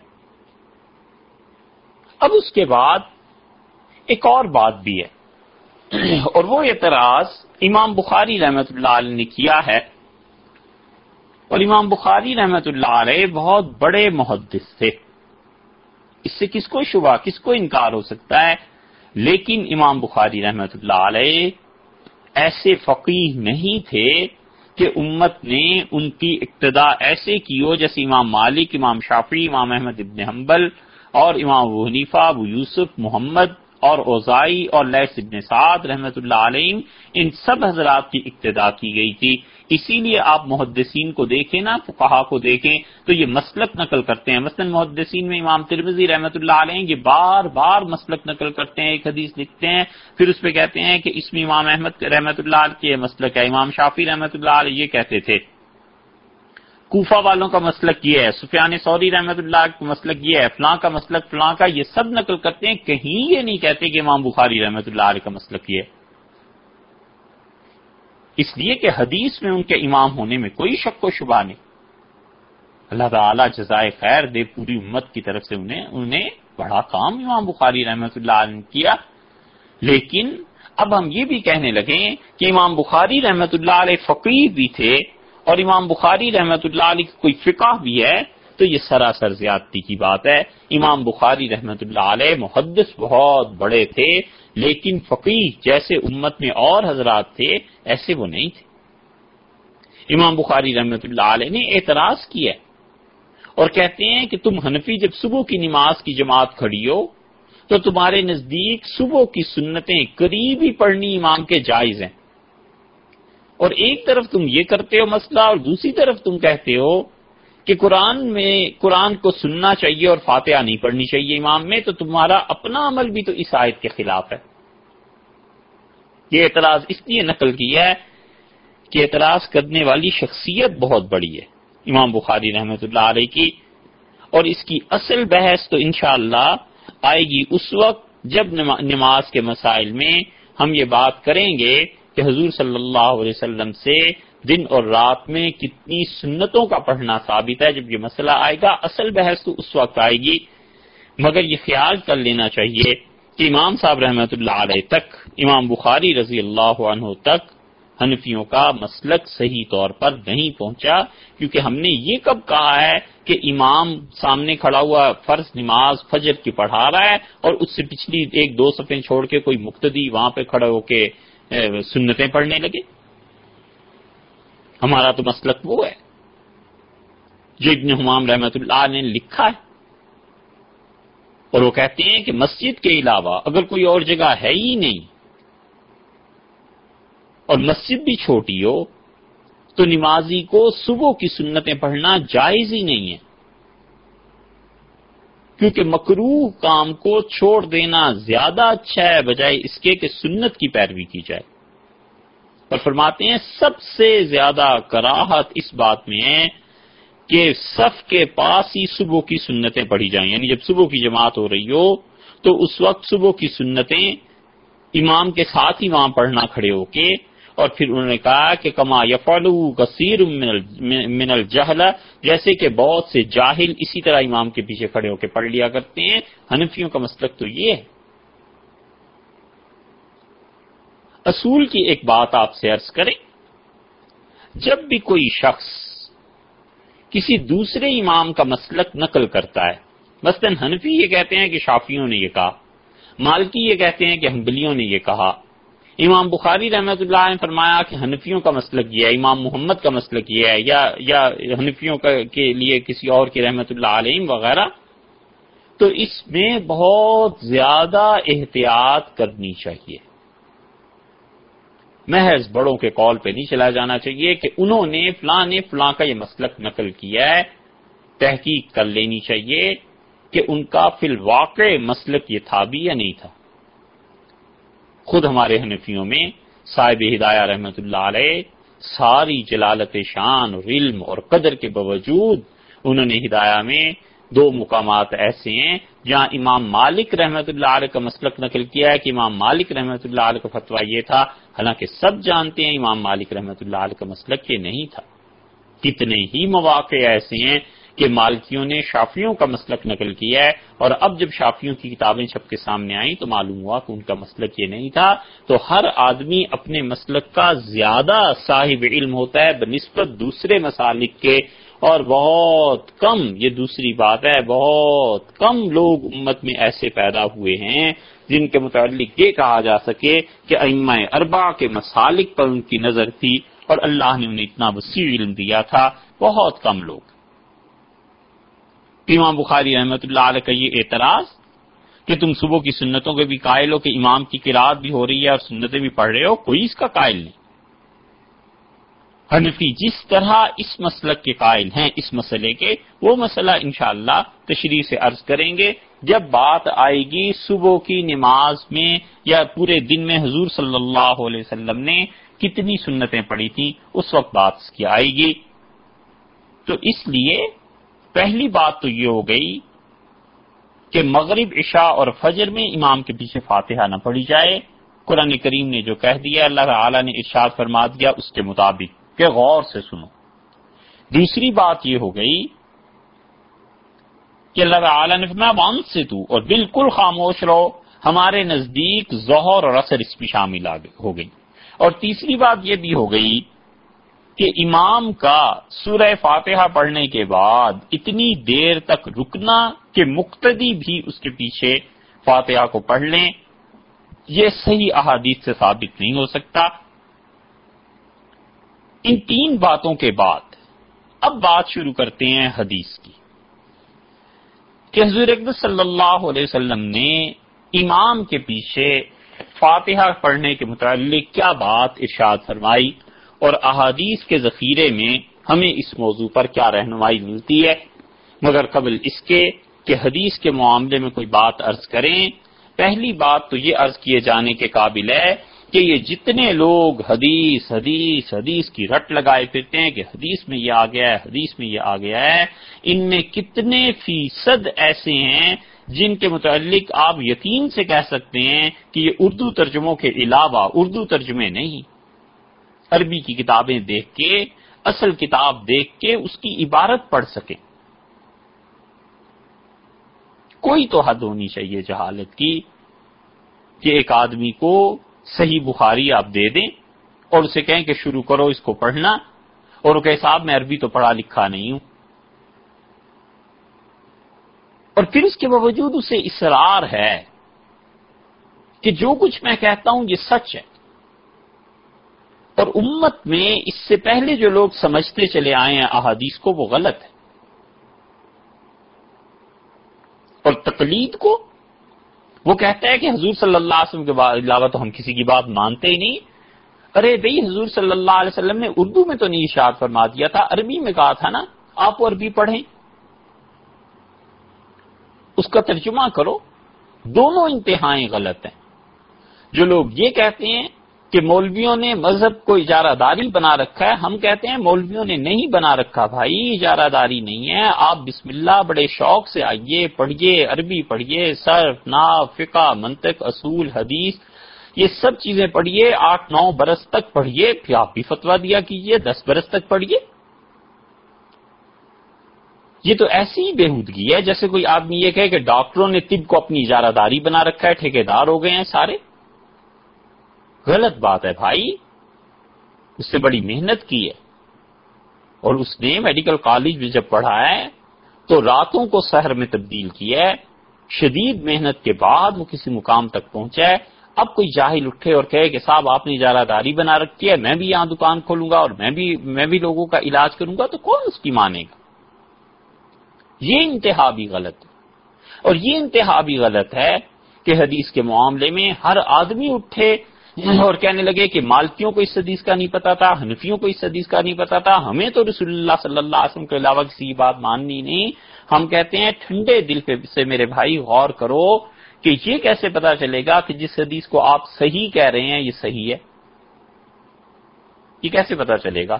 اب اس کے بعد ایک اور بات بھی ہے۔ اور وہ اعتراض امام بخاری رحمت اللہ علیہ نے کیا ہے۔ اور امام بخاری رحمت اللہ علیہ بہت بڑے محدث تھے۔ اس سے کس کو شبہ، کس کو انکار ہو سکتا ہے؟ لیکن امام بخاری رحمت اللہ علیہ ایسے فقیر نہیں تھے کہ امت نے ان کی ابتدا ایسے کی ہو، جیسے امام مالک، امام شافی امام احمد ابن حنبل اور امام ابو حنیفہ، ابو یوسف، محمد اور اوزائی اور لیس ابن سعد رحمت اللہ علیہ ان سب حضرات کی ابتدا کی گئی تھی۔ اسی لیے آپ محدثین کو دیکھیں نا، فقہا کو دیکھیں، تو یہ مسلک نقل کرتے ہیں۔ مثلا محدثین میں امام ترمزی رحمۃ اللہ علیہ یہ بار بار مسلک نقل کرتے ہیں، ایک حدیث لکھتے ہیں، پھر اس پہ کہتے ہیں کہ اس میں امام احمد رحمۃ اللہ علیہ کے مسلک ہے۔ امام شافی رحمۃ اللہ علیہ یہ کہتے تھے۔ کوفہ والوں کا مسلک یہ ہے، سفیان سوری رحمۃ اللہ کا مسلک یہ ہے، فلاں کا مسلک فلاں کا، یہ سب نقل کرتے ہیں، کہیں یہ نہیں کہتے کہ امام بخاری رحمۃ اللہ علیہ کا مسلک یہ ہے۔ اس لیے کہ حدیث میں ان کے امام ہونے میں کوئی شک و شبہ نہیں۔ اللہ تعالیٰ جزائے خیر دے پوری امت کی طرف سے انہیں انہیں بڑا کام امام بخاری رحمۃ اللہ علیہ نے کیا۔ لیکن اب ہم یہ بھی کہنے لگے کہ امام بخاری رحمۃ اللہ علیہ فقیر بھی تھے۔ اور امام بخاری رحمۃ اللہ علیہ کی کوئی فقہ بھی ہے تو یہ سراسر زیادتی کی بات ہے۔ امام بخاری رحمت اللہ علیہ محدث بہت بڑے تھے، لیکن فقیر جیسے امت میں اور حضرات تھے، ایسے وہ نہیں تھے۔ امام بخاری رحمت اللہ علیہ نے اعتراض کیا اور کہتے ہیں کہ تم حنفی جب صبح کی نماز کی جماعت کھڑی ہو تو تمہارے نزدیک صبح کی سنتیں قریب ہی پڑھنی امام کے جائز ہیں۔ اور ایک طرف تم یہ کرتے ہو مسئلہ اور دوسری طرف تم کہتے ہو کہ قرآن میں قرآن کو سننا چاہیے اور فاتحہ نہیں پڑھنی چاہیے امام میں، تو تمہارا اپنا عمل بھی تو اس آیت کے خلاف ہے۔ یہ اعتراض اس لیے نقل کیا ہے کہ اعتراض کرنے والی شخصیت بہت بڑی ہے، امام بخاری رحمت اللہ علیہ کی۔ اور اس کی اصل بحث تو انشاءاللہ آئے گی اس وقت جب نماز کے مسائل میں ہم یہ بات کریں گے کہ حضور صلی اللہ علیہ وسلم سے دن اور رات میں کتنی سنتوں کا پڑھنا ثابت ہے جب یہ مسئلہ آئے گا، اصل بحث تو اس وقت آئے گی۔ مگر یہ خیال کر لینا چاہیے کہ امام صاحب رحمت اللہ علیہ تک، امام بخاری رضی اللہ عنہ تک حنفیوں کا مسلک صحیح طور پر نہیں پہنچا، کیونکہ ہم نے یہ کب کہا ہے کہ امام سامنے کھڑا ہوا فرض نماز فجر کی پڑھا رہا ہے اور اس سے پچھلی ایک دو صفحے چھوڑ کے کوئی مقتدی وہاں پہ کھڑے ہو کے سنتیں پڑھنے لگے۔ ہمارا تو مسلک وہ ہے۔ جو ابن حمام رحمت اللہ نے لکھا ہے۔ اور وہ کہتے ہیں کہ مسجد کے علاوہ اگر کوئی اور جگہ ہے ہی نہیں اور مسجد بھی چھوٹی ہو، تو نمازی کو صبح کی سنتیں پڑھنا جائز ہی نہیں ہے۔ کیونکہ مکروح کام کو چھوڑ دینا زیادہ اچھا ہے، بجائے اس کے کہ سنت کی پیروی کی جائے۔ اور فرماتے ہیں، سب سے زیادہ کراہت اس بات میں ہے کہ صف کے پاس ہی صبح کی سنتیں پڑھی جائیں۔ یعنی جب صبح کی جماعت ہو رہی ہو، تو اس وقت صبح کی سنتیں امام کے ساتھ ہی وہاں پڑھنا کھڑے ہو کے اور پھر انہوں نے کہا کہ کما یفالو کثیر من الجہل، جیسے کہ بہت سے جاہل اسی طرح امام کے پیچھے کھڑے ہو کے پڑھ لیا کرتے ہیں۔ حنفیوں کا مسلک تو یہ ہے۔ اصول کی ایک بات آپ سے عرض کریں، جب بھی کوئی شخص کسی دوسرے امام کا مسلک نقل کرتا ہے، مثلاً حنفی یہ کہتے ہیں کہ شافیوں نے یہ کہا، مالکی یہ کہتے ہیں کہ حنبلیوں نے یہ کہا امام بخاری رحمت اللہ نے فرمایا کہ حنفیوں کا مسلک یہ ہے، امام محمد کا مسلک یہ ہے، یا یا حنفیوں کے لیے کسی اور کی رحمت اللہ علیہ وغیرہ۔ تو اس میں بہت زیادہ احتیاط کرنی چاہیے۔ محض بڑوں کے کال پہ نہیں چلا جانا چاہیے کہ انہوں نے فلاں نے فلاں کا یہ مسلک نقل کیا ہے، تحقیق کر لینی چاہیے کہ ان کا فی الواقع مسلک یہ تھا بھی یا نہیں تھا۔ خود ہمارے حنفیوں میں صاحب ہدایہ رحمت اللہ علیہ ساری جلالت شان اور علم اور قدر کے باوجود انہوں نے ہدایہ میں دو مقامات ایسے ہیں جہاں امام مالک رحمت اللہ علیہ کا مسلک نقل کیا ہے کہ امام مالک رحمت اللہ علیہ کا فتویٰ یہ تھا، حالانکہ سب جانتے ہیں امام مالک رحمت اللہ علیہ کا مسلک یہ نہیں تھا۔ کتنے ہی مواقع ایسے ہیں کہ مالکیوں نے شافیوں کا مسلک نقل کیا ہے اور اب جب شافیوں کی کتابیں چھپ کے سامنے آئیں تو معلوم ہوا کہ ان کا مسلک یہ نہیں تھا۔ تو ہر آدمی اپنے مسلک کا زیادہ صاحب علم ہوتا ہے، بنسبت دوسرے مسالک کے۔ اور بہت کم، یہ دوسری بات ہے، بہت کم لوگ امت میں ایسے پیدا ہوئے ہیں جن کے متعلق یہ کہا جا سکے کہ ائمہ اربا کے مسالک پر ان کی نظر تھی اور اللہ نے انہیں اتنا وسیع علم دیا تھا۔ بہت کم لوگ۔ امام بخاری رحمت اللہ علیہ کا یہ اعتراض کہ تم صبح کی سنتوں کے بھی قائل ہو کہ امام کی قرآد بھی ہو رہی ہے اور سنتیں بھی پڑھ رہے ہو، کوئی اس کا قائل نہیں۔ حنفی جس طرح اس مسلک کے قائل ہیں اس مسئلے کے، وہ مسئلہ انشاءاللہ تشریح سے عرض کریں گے۔ جب بات آئے گی صبح کی نماز میں یا پورے دن میں، حضور صلی اللہ علیہ وسلم نے کتنی سنتیں پڑھی تھیں، اس وقت بات کی آئے گی۔ تو اس لیے پہلی بات تو یہ ہو گئی کہ مغرب عشاء اور فجر میں امام کے پیچھے فاتحہ نہ پڑھی جائے۔ قرآن کریم نے جو کہہ دیا، اللہ تعالی نے ارشاد فرما دیا اس کے مطابق۔ کہ غور سے سنو۔ دوسری بات یہ ہو گئی کہ اللہ تعالی نے فرمایا، وان سے تو، اور بالکل خاموش رہو، ہمارے نزدیک ظہر اور اثر اس میں شامل ہو گئی۔ اور تیسری بات یہ بھی ہو گئی کہ امام کا سورہ فاتحہ پڑھنے کے بعد اتنی دیر تک رکنا کہ مقتدی بھی اس کے پیچھے فاتحہ کو پڑھ لیں، یہ صحیح احادیث سے ثابت نہیں ہو سکتا۔ ان تین باتوں کے بعد اب بات شروع کرتے ہیں حدیث کی۔ کہ حضور اقدس صلی اللہ علیہ وسلم نے امام کے پیچھے فاتحہ پڑھنے کے متعلق کیا بات ارشاد فرمائی؟ اور احادیث کے ذخیرے میں ہمیں اس موضوع پر کیا رہنمائی ملتی ہے؟ مگر قبل اس کے کہ حدیث کے معاملے میں کوئی بات عرض کریں، پہلی بات تو یہ عرض کیے جانے کے قابل ہے کہ یہ جتنے لوگ حدیث حدیث حدیث کی رٹ لگائے پھرتے ہیں کہ حدیث میں یہ آ گیا ہے، حدیث میں یہ آ گیا ہے، ان میں کتنے فیصد ایسے ہیں جن کے متعلق آپ یقین سے کہہ سکتے ہیں کہ یہ اردو ترجموں کے علاوہ اردو ترجمے نہیں۔ عربی کی کتابیں دیکھ کے، اصل کتاب دیکھ کے اس کی عبارت پڑھ سکیں کوئی تو حد ہونی چاہیے جہالت کی کہ ایک آدمی کو صحیح بخاری آپ دے دیں اور اسے کہیں کہ شروع کرو اس کو پڑھنا اور وہ کہ صاحب میں عربی تو پڑھا لکھا نہیں ہوں۔ اور پھر اس کے باوجود اسے اصرار ہے کہ جو کچھ میں کہتا ہوں یہ سچ ہے۔ اور امت میں اس سے پہلے جو لوگ سمجھتے چلے آئے ہیں احادیث کو، وہ غلط ہے۔ اور تقلید کو، وہ کہتا ہے کہ حضور صلی اللہ علیہ وسلم کے علاوہ تو ہم کسی کی بات مانتے ہی نہیں۔ ارے بھائی، حضور صلی اللہ علیہ وسلم نے اردو میں تو نہیں اشاد فرما دیا تھا، عربی میں کہا تھا نا، آپ عربی پڑھیں۔ اس کا ترجمہ کرو، دونوں انتہائی غلط ہیں۔ جو لوگ یہ کہتے ہیں کہ مولویوں نے مذہب کو اجارہ داری بنا رکھا ہے۔ ہم کہتے ہیں مولویوں نے نہیں بنا رکھا بھائی اجارہ داری نہیں ہے۔ آپ بسم اللہ بڑے شوق سے آئیے، پڑھیے، عربی پڑھیے، صرف نا فقہ، منطق، اصول، حدیث، یہ سب چیزیں پڑھیے۔ آٹھ، نو برس تک پڑھیے، پھر آپ بھی فتوا دیا کیجیے۔ دس برس تک پڑھیے۔ یہ تو ایسی ہی بےحودگی ہے۔ جیسے کوئی آدمی یہ کہے کہ ڈاکٹروں نے طب کو اپنی اجارہ داری بنا رکھا ہے، ٹھیکیدار ہو گئے ہیں سارے۔ غلط بات ہے بھائی۔ اس سے بڑی محنت کی ہے۔ اور اس نے میڈیکل کالج میں جب پڑھا ہے، تو راتوں کو شہر میں تبدیل کیا ہے۔ شدید محنت کے بعد وہ کسی مقام تک پہنچا ہے۔ اب کوئی جاہل اٹھے اور کہے کہ صاحب، آپ نے اجارہ داری بنا رکھی ہے، میں بھی یہاں دکان کھولوں گا اور میں بھی میں بھی لوگوں کا علاج کروں گا، تو کون اس کی مانے گا؟ یہ انتہا بھی غلط ہے۔ اور یہ انتہا بھی غلط ہے کہ حدیث کے معاملے میں ہر آدمی اٹھے اور کہنے لگے کہ مالکیوں کو اس حدیث کا نہیں پتا تھا، حنفیوں کو اس حدیث کا نہیں پتا تھا۔ ہمیں تو رسول اللہ صلی اللہ علیہ وسلم کے علاوہ کسی بات ماننی نہیں۔ ہم کہتے ہیں، ٹھنڈے دل پہ سے میرے بھائی، غور کرو کہ یہ کیسے پتا چلے گا کہ جس حدیث کو آپ صحیح کہہ رہے ہیں، یہ صحیح ہے۔ یہ کیسے پتا چلے گا؟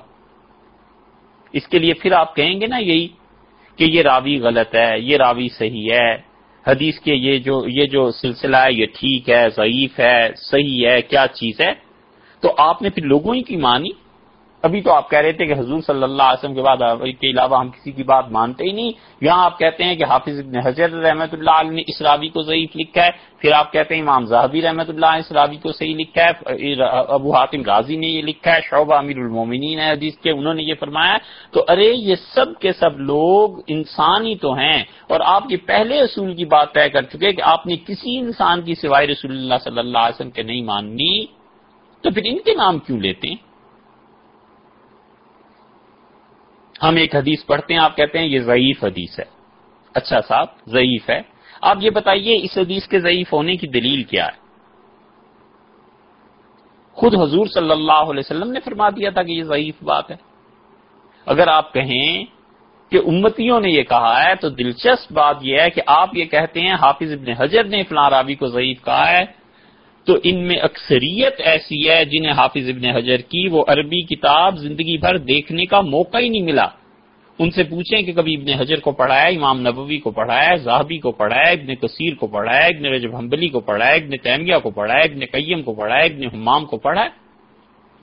اس کے لیے پھر آپ کہیں گے نا یہی کہ یہ راوی غلط ہے، یہ راوی صحیح ہے۔ حدیث کے یہ جو یہ جو سلسلہ ہے، یہ ٹھیک ہے، ضعیف ہے، صحیح ہے، کیا چیز ہے؟ تو آپ نے پھر لوگوں ہی کی مانی ابھی تو آپ کہہ رہے تھے کہ حضور صلی اللہ علیہ وسلم کے بعد کے علاوہ ہم کسی کی بات مانتے ہی نہیں۔ یہاں آپ کہتے ہیں کہ حافظ ابن حضرت رحمۃ اللہ علیہ نے اسراوی کو ضعیف لکھا ہے۔ پھر آپ کہتے ہیں امام زہبی رحمۃ اللہ اسراوی کو صحیح لکھا ہے۔ ابو حاتم راضی نے یہ لکھا ہے۔ شعبہ امیر المومنین ہے حدیث کے، انہوں نے یہ فرمایا تو ارے یہ سب کے سب لوگ انسان ہی تو ہیں۔ اور آپ یہ پہلے اصول کی بات طے کر چکے کہ آپ نے کسی انسان کی سوائے رسول اللہ صلی اللہ علیہ وسلم کے نہیں ماننی۔ تو پھر ان کے نام کیوں لیتے ہیں؟ ہم ایک حدیث پڑھتے ہیں، آپ کہتے ہیں یہ ضعیف حدیث ہے۔ اچھا صاحب، ضعیف ہے۔ آپ یہ بتائیے، اس حدیث کے ضعیف ہونے کی دلیل کیا ہے؟ خود حضور صلی اللہ علیہ وسلم نے فرما دیا تھا کہ یہ ضعیف بات ہے۔ اگر آپ کہیں کہ امتیوں نے یہ کہا ہے، تو دلچسپ بات یہ ہے کہ آپ یہ کہتے ہیں، حافظ ابن حجر نے فلاں راوی کو ضعیف کہا ہے۔ تو ان میں اکثریت ایسی ہے جنہیں حافظ ابن حجر کی وہ عربی کتاب زندگی بھر دیکھنے کا موقع ہی نہیں ملا۔ ان سے پوچھیں کہ کبھی ابن حجر کو پڑھایا، امام نبوی کو پڑھایا زاہبی کو پڑھایا، ابن کثیر کو پڑھایا، ابن رجب حنبلی کو پڑھایا، ابن تیمیہ کو پڑھایا، ابن قیم کو پڑھایا، ابن حمام کو پڑھایا۔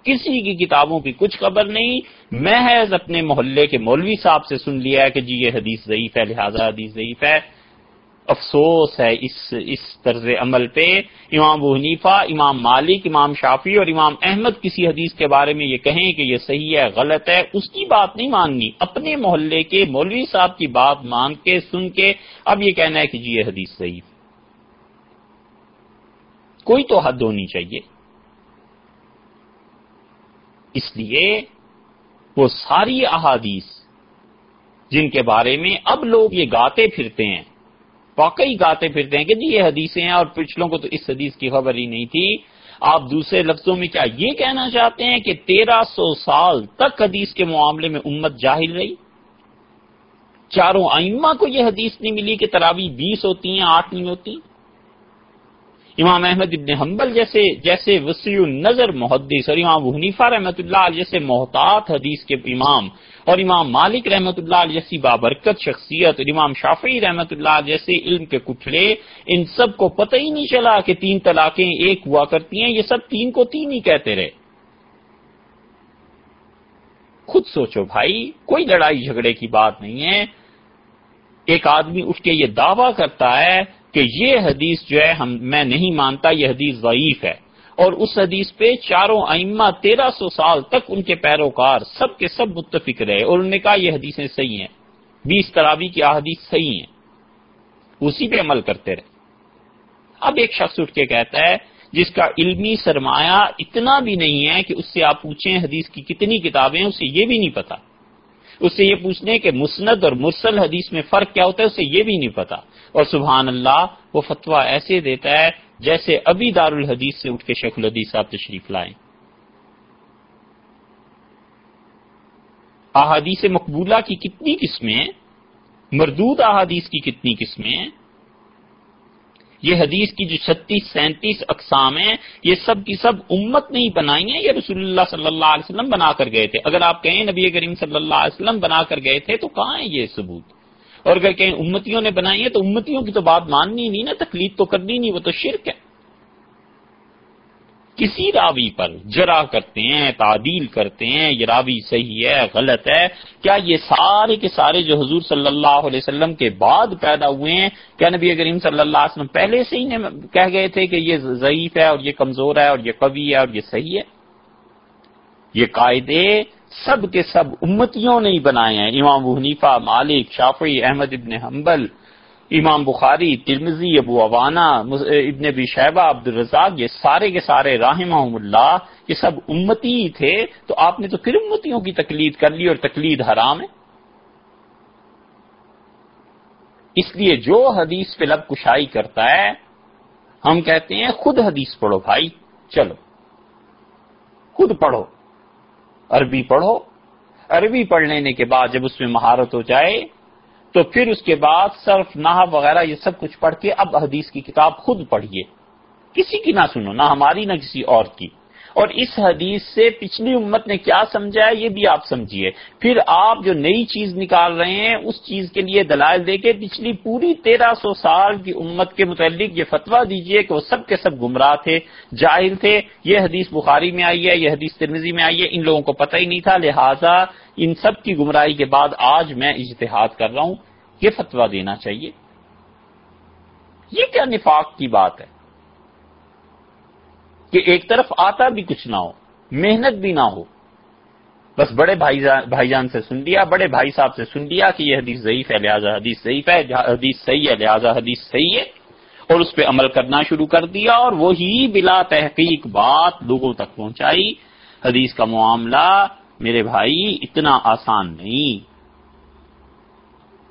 کسی کی کتابوں کی کچھ خبر نہیں۔ محض اپنے محلے کے مولوی صاحب سے سن لیا ہے کہ جی یہ حدیث ضعیف ہے، لہذا حدیث ضعیف ہے۔ افسوس ہے اس اس طرز عمل پہ۔ امام ابو حنیفہ، امام مالک، امام شافی اور امام احمد کسی حدیث کے بارے میں یہ کہیں کہ یہ صحیح ہے، غلط ہے، اس کی بات نہیں ماننی۔ اپنے محلے کے مولوی صاحب کی بات مان کے، سن کے اب یہ کہنا ہے کہ جی یہ حدیث صحیح۔ کوئی تو حد ہونی چاہیے۔ اس لیے وہ ساری احادیث جن کے بارے میں اب لوگ یہ گاتے پھرتے ہیں واقعی گاتے پھرتے ہیں کہ جی یہ حدیثیں ہیں اور پچھلوں کو تو اس حدیث کی خبر ہی نہیں تھی۔ آپ دوسرے لفظوں میں کیا یہ کہنا چاہتے ہیں کہ تیرہ سو سال تک حدیث کے معاملے میں امت جاہل رہی؟ چاروں آئمہ کو یہ حدیث نہیں ملی کہ تراوی بیس ہوتی ہیں، آٹھ نہیں ہوتی؟ امام احمد ابن حنبل جیسے جیسے وسیع النظر محدث اور امام حنیفہ رحمۃ اللہ جیسے محتاط حدیث کے امام اور امام مالک رحمۃ اللہ جیسی بابرکت شخصیت اور امام شافعی رحمۃ اللہ جیسے علم کے کٹھڑے ان سب کو پتہ ہی نہیں چلا کہ تین طلاقیں ایک ہوا کرتی ہیں، یہ سب تین کو تین ہی کہتے رہے۔ خود سوچو بھائی، کوئی لڑائی جھگڑے کی بات نہیں ہے۔ ایک آدمی اٹھ کے یہ دعویٰ کرتا ہے کہ یہ حدیث جو ہے ہم میں نہیں مانتا، یہ حدیث ضعیف ہے۔ اور اس حدیث پہ چاروں ائمہ تیرہ سو سال تک ان کے پیروکار سب کے سب متفق رہے اور انہوں نے کہا یہ حدیثیں صحیح ہیں۔ بیس ترابی کی احادیث صحیح ہیں۔ اسی پہ عمل کرتے رہے۔ اب ایک شخص اٹھ کے کہتا ہے، جس کا علمی سرمایہ اتنا بھی نہیں ہے کہ اس سے آپ پوچھیں حدیث کی کتنی کتابیں اسے یہ بھی نہیں پتا۔ اس سے یہ پوچھنے کہ مسند اور مرسل حدیث میں فرق کیا ہوتا ہے، اسے یہ بھی نہیں پتا۔ اور سبحان اللہ، وہ فتویٰ ایسے دیتا ہے جیسے ابھی دار الحدیث سے اٹھ کے شیخ الحدیث صاحب تشریف لائیں۔ احادیث مقبولہ کی کتنی قسمیں، مردود احادیث کی کتنی قسمیں۔ یہ حدیث کی جو چھتیس، سینتیس اقسام ہیں، یہ سب کی سب امت نہیں بنائی ہیں، یہ رسول اللہ صلی اللہ علیہ وسلم بنا کر گئے تھے۔ اگر آپ کہیں نبی کریم صلی اللہ علیہ وسلم بنا کر گئے تھے تو کہاں ہے یہ ثبوت؟ اور اگر کہیں امتیوں نے بنائی ہے تو امتیوں کی تو بات ماننی نہیں نا، تکلیف تو کرنی نہیں، وہ تو شرک ہے۔ کسی راوی پر جرا کرتے ہیں، تعدیل کرتے ہیں، یہ راوی صحیح ہے، غلط ہے، کیا یہ سارے کے سارے جو حضور صلی اللہ علیہ وسلم کے بعد پیدا ہوئے ہیں، کیا نبی کریم صلی اللہ علیہ وسلم پہلے سے ہی کہہ گئے تھے کہ یہ ضعیف ہے اور یہ کمزور ہے اور یہ قوی ہے اور یہ صحیح ہے؟ یہ قاعدے سب کے سب امتیوں نے ہی بنائے ہیں۔ امام حنیفہ، مالک شافی احمد ابن حنبل، امام بخاری ترمزی ابو اوانا ابن ابی شہبہ عبد الرزاق یہ سارے کے سارے راہم اللہ، یہ سب امتی ہی تھے، تو آپ نے تو پھر امتیوں کی تقلید کر لی اور تقلید حرام ہے؟ اس لیے جو حدیث پہ لب کشائی کرتا ہے، ہم کہتے ہیں خود حدیث پڑھو بھائی، چلو۔ خود پڑھو۔ عربی پڑھو۔ عربی پڑھ لینے کے بعد جب اس میں مہارت ہو جائے، تو پھر اس کے بعد صرف نہ وغیرہ یہ سب کچھ پڑھ کے اب حدیث کی کتاب خود پڑھیے۔ کسی کی نہ سنو، نہ ہماری نہ کسی اور کی۔ اور اس حدیث سے پچھلی امت نے کیا سمجھا ہے؟ یہ بھی آپ سمجھیے۔ پھر آپ جو نئی چیز نکال رہے ہیں، اس چیز کے لیے دلائل دے کے پچھلی پوری تیرہ سو سال کی امت کے متعلق یہ فتویٰ دیجیے کہ وہ سب کے سب گمراہ تھے، جاہل تھے۔ یہ حدیث بخاری میں آئی ہے، یہ حدیث ترمیزی میں آئی ہے، ان لوگوں کو پتہ ہی نہیں تھا۔ لہٰذا ان سب کی گمراہی کے بعد آج میں اجتہاد کر رہا ہوں۔ یہ فتویٰ دینا چاہیے۔ یہ کیا نفاق کی بات ہے؟ کہ ایک طرف آتا بھی کچھ نہ ہو، محنت بھی نہ ہو۔ بس بڑے بھائی جان سے سن لیا، بڑے بھائی صاحب سے سن لیا کہ یہ حدیث ضعیف ہے، لہٰذا حدیث ضعیف ہے حدیث صحیح ہے، لہٰذا حدیث صحیح ہے۔ اور اس پہ عمل کرنا شروع کر دیا اور وہی بلا تحقیق بات لوگوں تک پہنچائی۔ حدیث کا معاملہ میرے بھائی اتنا آسان نہیں۔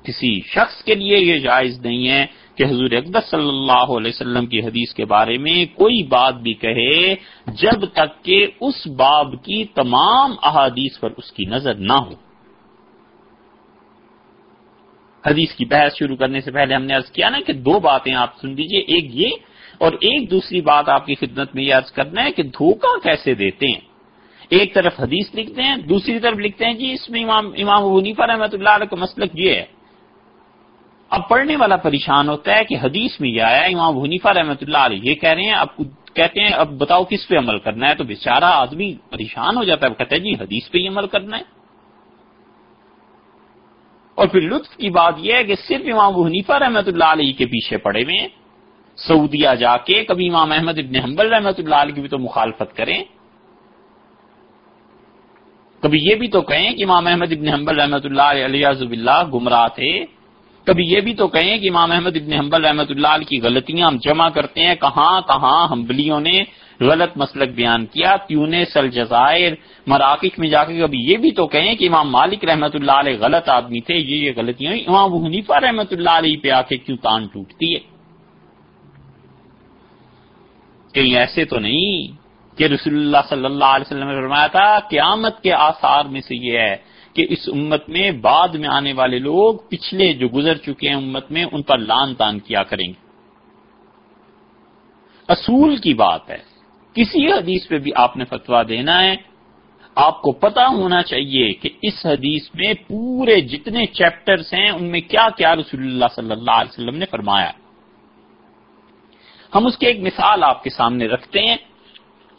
کسی شخص کے لیے یہ جائز نہیں ہے کہ حضور اقدس صلی اللہ علیہ وسلم کی حدیث کے بارے میں کوئی بات بھی کہے جب تک کہ اس باب کی تمام احادیث پر اس کی نظر نہ ہو۔ حدیث کی بحث شروع کرنے سے پہلے ہم نے عرض کیا نا کہ دو باتیں آپ سن لیجیے ایک یہ اور ایک دوسری بات آپ کی خدمت میں یہ عرض کرنا ہے کہ دھوکہ کیسے دیتے ہیں؟ ایک طرف حدیث لکھتے ہیں، دوسری طرف لکھتے ہیں جی اس میں امام امام حنیفہ رحمۃ اللہ علیہ کا مسلک یہ ہے۔ اب پڑھنے والا پریشان ہوتا ہے کہ حدیث میں یہ آیا امام حنیفہ رحمۃ اللہ علیہ یہ کہہ رہے ہیں، اب کہتے ہیں، اب بتاؤ کس پہ عمل کرنا ہے؟ تو بیچارہ آدمی پریشان ہو جاتا ہے کہتا ہے جی حدیث پہ ہی عمل کرنا ہے۔ اور پھر لطف کی بات یہ ہے کہ صرف امام حنیفہ رحمۃ اللہ علیہ کے پیچھے پڑے ہوئے ہیں۔ سعودیہ جا کے کبھی امام احمد ابن حنبل رحمۃ اللہ علیہ کی بھی تو مخالفت کریں۔ کبھی یہ بھی تو کہیں کہ امام احمد ابن حنبل رحمۃ اللہ علیہ اللہ گمراہ تھے۔ کبھی یہ بھی تو کہیں کہ امام احمد ابن حنبل رحمۃ اللہ علیہ کی غلطیاں ہم جمع کرتے ہیں، کہاں کہاں ہمبلیوں نے غلط مسلک بیان کیا تیونے سل جزائر مراکش میں جا کے، کبھی یہ بھی تو کہیں کہ امام مالک رحمۃ اللہ علیہ غلط آدمی تھے، یہ یہ غلطیاں امام حنیفہ رحمۃ اللہ علیہ پہ آ کے کیوں تان ٹوٹتی ہے؟ کہیں ایسے تو نہیں کہ رسول اللہ صلی اللہ علیہ وسلم نے فرمایا تھا، قیامت کے آثار میں سے یہ ہے کہ اس امت میں بعد میں آنے والے لوگ پچھلے جو گزر چکے ہیں امت میں ان پر لان تان کیا کریں گے؟ اصول کی بات ہے، کسی حدیث پہ بھی آپ نے فتوا دینا ہے، آپ کو پتا ہونا چاہیے کہ اس حدیث میں پورے جتنے چیپٹرز ہیں، ان میں کیا کیا رسول اللہ صلی اللہ علیہ وسلم نے فرمایا ہم اس کی ایک مثال آپ کے سامنے رکھتے ہیں۔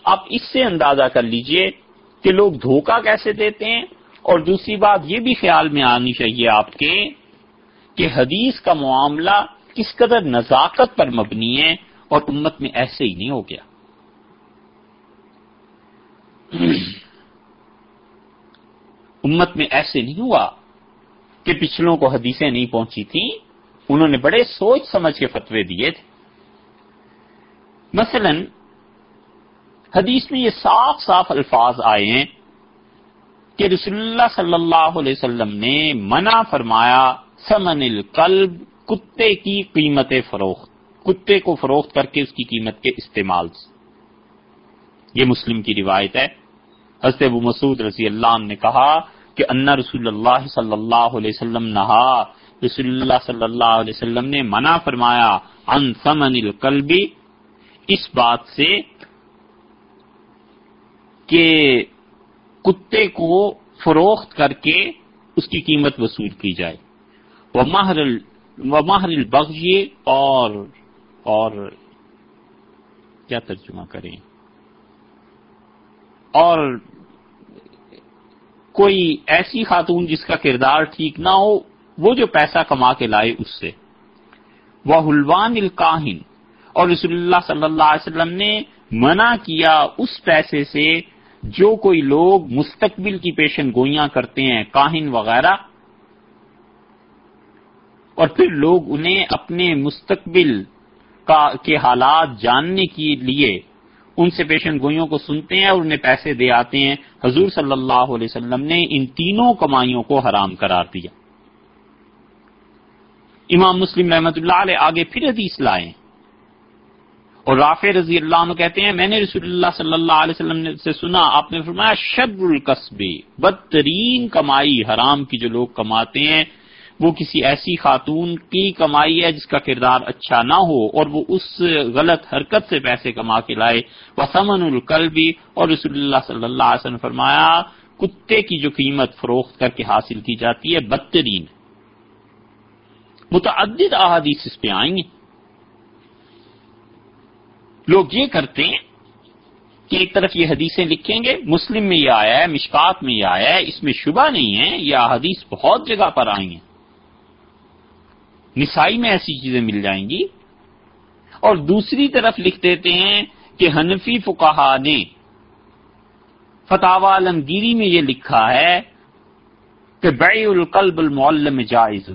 آپ اس سے اندازہ کر لیجیے کہ لوگ دھوکہ کیسے دیتے ہیں اور دوسری بات یہ بھی خیال میں آنی چاہیے آپ کے کہ حدیث کا معاملہ کس قدر نزاکت پر مبنی ہے اور امت میں ایسے ہی نہیں ہو گیا۔ امت میں ایسے نہیں ہوا کہ پچھلوں کو حدیثیں نہیں پہنچی تھیں انہوں نے بڑے سوچ سمجھ کے فتوے دیے تھے۔ مثلا حدیث میں یہ صاف صاف الفاظ آئے ہیں کہ رسول اللہ صلی اللہ علیہ وسلم نے منع فرمایا سمن القلب، کتے کی قیمت فروخت۔ کتے کو فروخت کر کے اس کی قیمت کے استعمال سے۔ یہ مسلم کی روایت ہے۔ حضرت ابو مسعود رضی اللہ عنہ نے کہا کہ انا رسول اللہ صلی اللہ علیہ وسلم نہا۔ رسول اللہ صلی اللہ علیہ وسلم نے منع فرمایا ان سمن القلبی اس بات سے کہ کتے کو فروخت کر کے اس کی قیمت وصول کی جائے۔ وہ ماہر وہ ماہر البغی اور اور کیا ترجمہ کریں؟ اور کوئی ایسی خاتون جس کا کردار ٹھیک نہ ہو، وہ جو پیسہ کما کے لائے اس سے۔ وہ حلوان الکاہن اور رسول اللہ صلی اللہ علیہ وسلم نے منع کیا اس پیسے سے جو کوئی لوگ مستقبل کی پیشن گوئیاں کرتے ہیں، کاہن وغیرہ، اور پھر لوگ انہیں اپنے مستقبل کا، کے حالات جاننے کے لیے ان سے پیشن گوئیوں کو سنتے ہیں اور انہیں پیسے دے آتے ہیں۔ حضور صلی اللہ علیہ وسلم نے ان تینوں کمائیوں کو حرام قرار دیا۔ امام مسلم رحمت اللہ علیہ آگے پھر حدیث لائے اور رافع رضی اللہ عنہ کہتے ہیں، میں نے رسول اللہ صلی اللہ علیہ وسلم سے سنا، آپ نے فرمایا شب القصبے بدترین کمائی حرام کی جو لوگ کماتے ہیں، وہ کسی ایسی خاتون کی کمائی ہے جس کا کردار اچھا نہ ہو اور وہ اس غلط حرکت سے پیسے کما کے لائے۔ وہ سمن القلبی اور رسول اللہ صلی اللہ علیہ وسلم فرمایا، کتے کی جو قیمت فروخت کر کے حاصل کی جاتی ہے، بدترین۔ متعدد احادیث اس پہ آئیں گے۔ لوگ یہ کرتے ہیں کہ ایک طرف یہ حدیثیں لکھیں گے، مسلم میں یہ آیا ہے، مشکات میں یہ آیا ہے، اس میں شبہ نہیں ہے، یہ حدیث بہت جگہ پر آئی ہیں۔ نسائی میں ایسی چیزیں مل جائیں گی۔ اور دوسری طرف لکھ دیتے ہیں کہ حنفی فکہ نے فتح عالمگیری میں یہ لکھا ہے کہ بے القلب المعلم جائز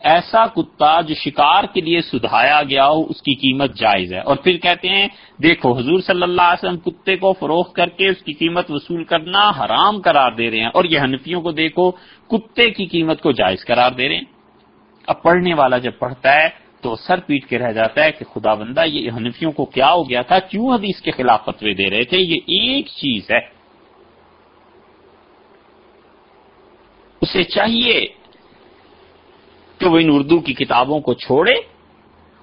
ایسا کتا جو شکار کے لیے سدھایا گیا ہو، اس کی قیمت جائز ہے۔ اور پھر کہتے ہیں، دیکھو، حضور صلی اللہ علیہ وسلم کتے کو فروخت کر کے اس کی قیمت وصول کرنا حرام قرار دے رہے ہیں۔ اور یہ حنفیوں کو دیکھو، کتے کی قیمت کو جائز قرار دے رہے ہیں۔ اب پڑھنے والا جب پڑھتا ہے تو سر پیٹ کے رہ جاتا ہے کہ خدا بندہ، یہ حنفیوں کو کیا ہو گیا تھا؟ کیوں حدیث کے خلاف فتوے دے رہے تھے؟ یہ ایک چیز ہے۔ اسے چاہیے کہ وہ ان اردو کی کتابوں کو چھوڑے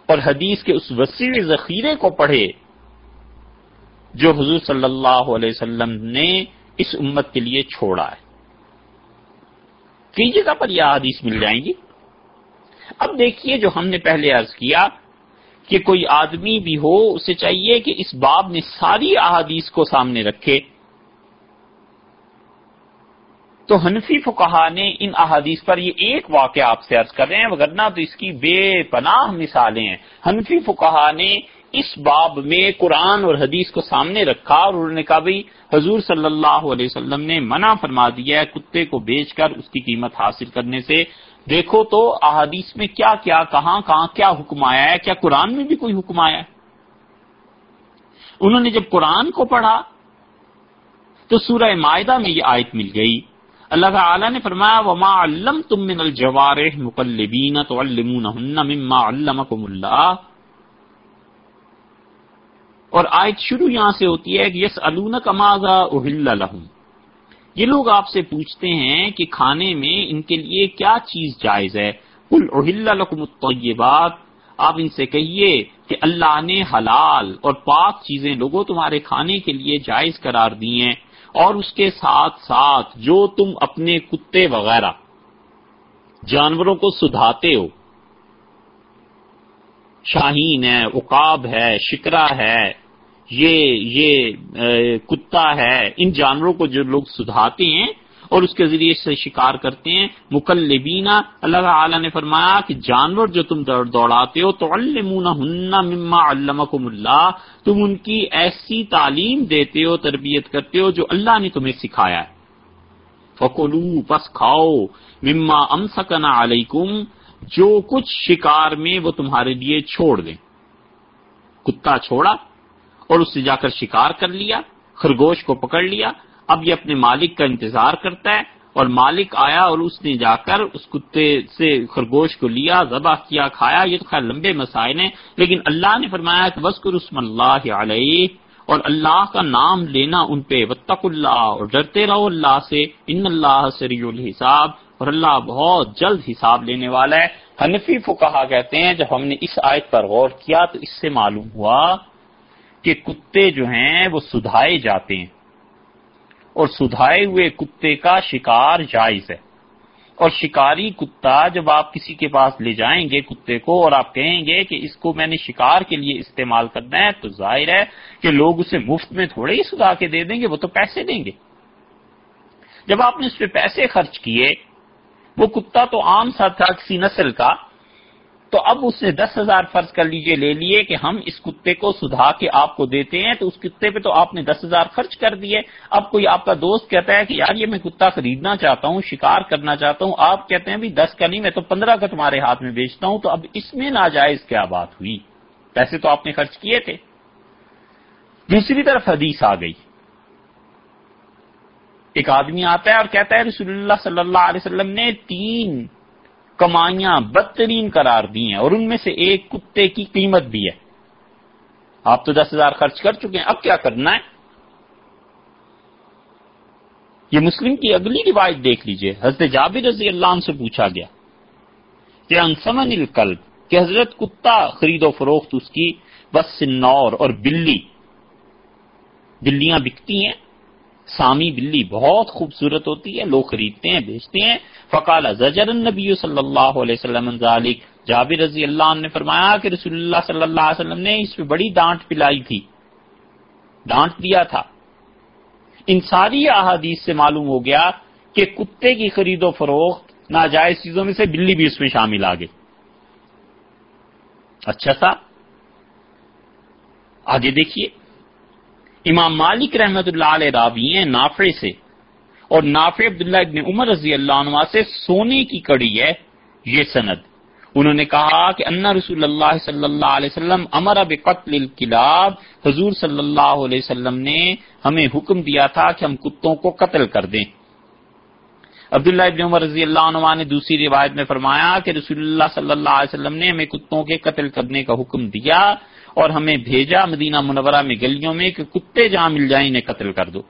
اور حدیث کے اس وسیع ذخیرے کو پڑھے جو حضور صلی اللہ علیہ وسلم نے اس امت کے لیے چھوڑا ہے۔ کئی جگہ پر یہ حدیث مل جائیں گی۔ اب دیکھیے جو ہم نے پہلے عرض کیا کہ کوئی آدمی بھی ہو، اسے چاہیے کہ اس باب میں ساری احادیث کو سامنے رکھے۔ تو حنفی فقہا نے ان احادیث پر یہ ایک واقعہ آپ سے عرض کر رہے ہیں، وغیرہ تو اس کی بے پناہ مثالیں ہیں۔ حنفی فقہا نے اس باب میں قرآن اور حدیث کو سامنے رکھا اور انہوں نے کہا بھائی حضور صلی اللہ علیہ وسلم نے منع فرما دیا ہے کتے کو بیچ کر اس کی قیمت حاصل کرنے سے۔ دیکھو تو احادیث میں کیا کیا، کہاں کہاں کیا حکم آیا ہے؟ کیا قرآن میں بھی کوئی حکم آیا ہے؟ انہوں نے جب قرآن کو پڑھا تو سورہ معاہدہ میں یہ آیت مل گئی۔ اللہ تعالیٰ نے فرمایا، وما علم تم من الجوار مقلبین تو مما علمکم اللہ اور آیت شروع یہاں سے ہوتی ہے کہ یس الون کمازا اہل لہم یہ لوگ آپ سے پوچھتے ہیں کہ کھانے میں ان کے لیے کیا چیز جائز ہے۔ کل اہل لکم الطیبات آپ ان سے کہیے کہ اللہ نے حلال اور پاک چیزیں لوگوں تمہارے کھانے کے لیے جائز قرار دی ہیں۔ اور اس کے ساتھ ساتھ جو تم اپنے کتے وغیرہ جانوروں کو سدھاتے ہو، شاہین ہے اقاب ہے، شکرا ہے، یہ یہ کتا ہے، ان جانوروں کو جو لوگ سدھاتے ہیں اور اس کے ذریعے سے شکار کرتے ہیں۔ مکلبینا، اللہ تعالی نے فرمایا کہ جانور جو تم دوڑاتے ہو تو مما علمکم اللہ۔ تم ان کی ایسی تعلیم دیتے ہو، تربیت کرتے ہو جو اللہ نے تمہیں سکھایا ہے۔ فکلو، پس کھاؤ۔ مما ام سکنا علیکم، جو کچھ شکار میں وہ تمہارے لیے چھوڑ دیں۔ کتا چھوڑا اور اس سے جا کر شکار کر لیا، خرگوش کو پکڑ لیا۔ اب یہ اپنے مالک کا انتظار کرتا ہے اور مالک آیا اور اس نے جا کر اس کتے سے خرگوش کو لیا، ذبح کیا، کھایا، یہ تو خیر لمبے مسائل ہیں، لیکن اللہ نے فرمایا کہ وسکر اسم اللہ علیہ اور اللہ کا نام لینا ان پہ وطق اللہ اور ڈرتے رہو اللہ سے، ان اللہ سری الحساب اور اللہ بہت جلد حساب لینے والا ہے۔ حنفی فقہا کہتے ہیں، جب ہم نے اس آیت پر غور کیا تو اس سے معلوم ہوا کہ کتے جو ہیں وہ سدھائے جاتے ہیں۔ اور سدھائے ہوئے کتے کا شکار جائز ہے۔ اور شکاری کتا جب آپ کسی کے پاس لے جائیں گے کتے کو اور آپ کہیں گے کہ اس کو میں نے شکار کے لیے استعمال کرنا ہے، تو ظاہر ہے کہ لوگ اسے مفت میں تھوڑے ہی سدھا کے دے دیں گے، وہ تو پیسے دیں گے۔ جب آپ نے اس پہ پیسے خرچ کیے، وہ کتا تو عام سا تھا کسی نسل کا تو اب اس نے دس ہزار فرض کر لیجیے لے لیے کہ ہم اس کتے کو سدھا کے آپ کو دیتے ہیں تو اس کتے پہ تو آپ نے دس ہزار خرچ کر دیے۔ اب کوئی آپ کا دوست کہتا ہے کہ یار یہ میں کتا خریدنا چاہتا ہوں، شکار کرنا چاہتا ہوں، آپ کہتے ہیں بھی دس کا نہیں، میں تو پندرہ کا تمہارے ہاتھ میں بیچتا ہوں، تو اب اس میں ناجائز کیا بات ہوئی؟ پیسے تو آپ نے خرچ کیے تھے۔ دوسری طرف حدیث آ گئی۔ ایک آدمی آتا ہے اور کہتا ہے رسول اللہ صلی اللہ علیہ وسلم نے تین کمائیاں بدترین قرار دی ہیں اور ان میں سے ایک کتے کی قیمت بھی ہے۔ آپ تو دس ہزار خرچ کر چکے ہیں، اب کیا کرنا ہے؟ یہ مسلم کی اگلی روایت دیکھ لیجیے۔ حضرت جابر رضی اللہ عنہ سے پوچھا گیا کہ انسمن القلب، کہ حضرت کتا خرید و فروخت اس کی، بس سنور اور بلی۔ بلیاں بکتی ہیں۔ سامی بلی بہت خوبصورت ہوتی ہے، لوگ خریدتے ہیں، بیچتے ہیں۔ فقال زجر النبی صلی اللہ علیہ وسلم ذالک جابر رضی اللہ عنہ نے فرمایا کہ رسول اللہ صلی اللہ علیہ وسلم نے اس پہ بڑی ڈانٹ پلائی تھی۔ ڈانٹ دیا تھا۔ ان ساری احادیث سے معلوم ہو گیا کہ کتے کی خرید و فروخت ناجائز چیزوں میں سے بلی بھی اس میں شامل آ گئی اچھا سا۔ آگے دیکھیے۔ امام مالک رحمت اللہ علیہ راوی ہیں نافے سے۔ اور نافع عبداللہ ابن عمر رضی اللہ عنہ سے سونے کی کڑی ہے یہ سند۔ انہوں نے کہا کہ انا رسول اللہ صلی اللہ علیہ وسلم امر اب قتل الکلاب۔ حضور صلی اللہ علیہ وسلم نے ہمیں حکم دیا تھا کہ ہم کتوں کو قتل کر دیں۔ عبداللہ ابن عمر رضی اللہ عنہ نے دوسری روایت میں فرمایا کہ رسول اللہ صلی اللہ علیہ وسلم نے ہمیں کتوں کے قتل کرنے کا حکم دیا۔ اور ہمیں بھیجا مدینہ منورہ میں گلیوں میں کہ کتے جہاں مل جائیں انہیں قتل کر دو۔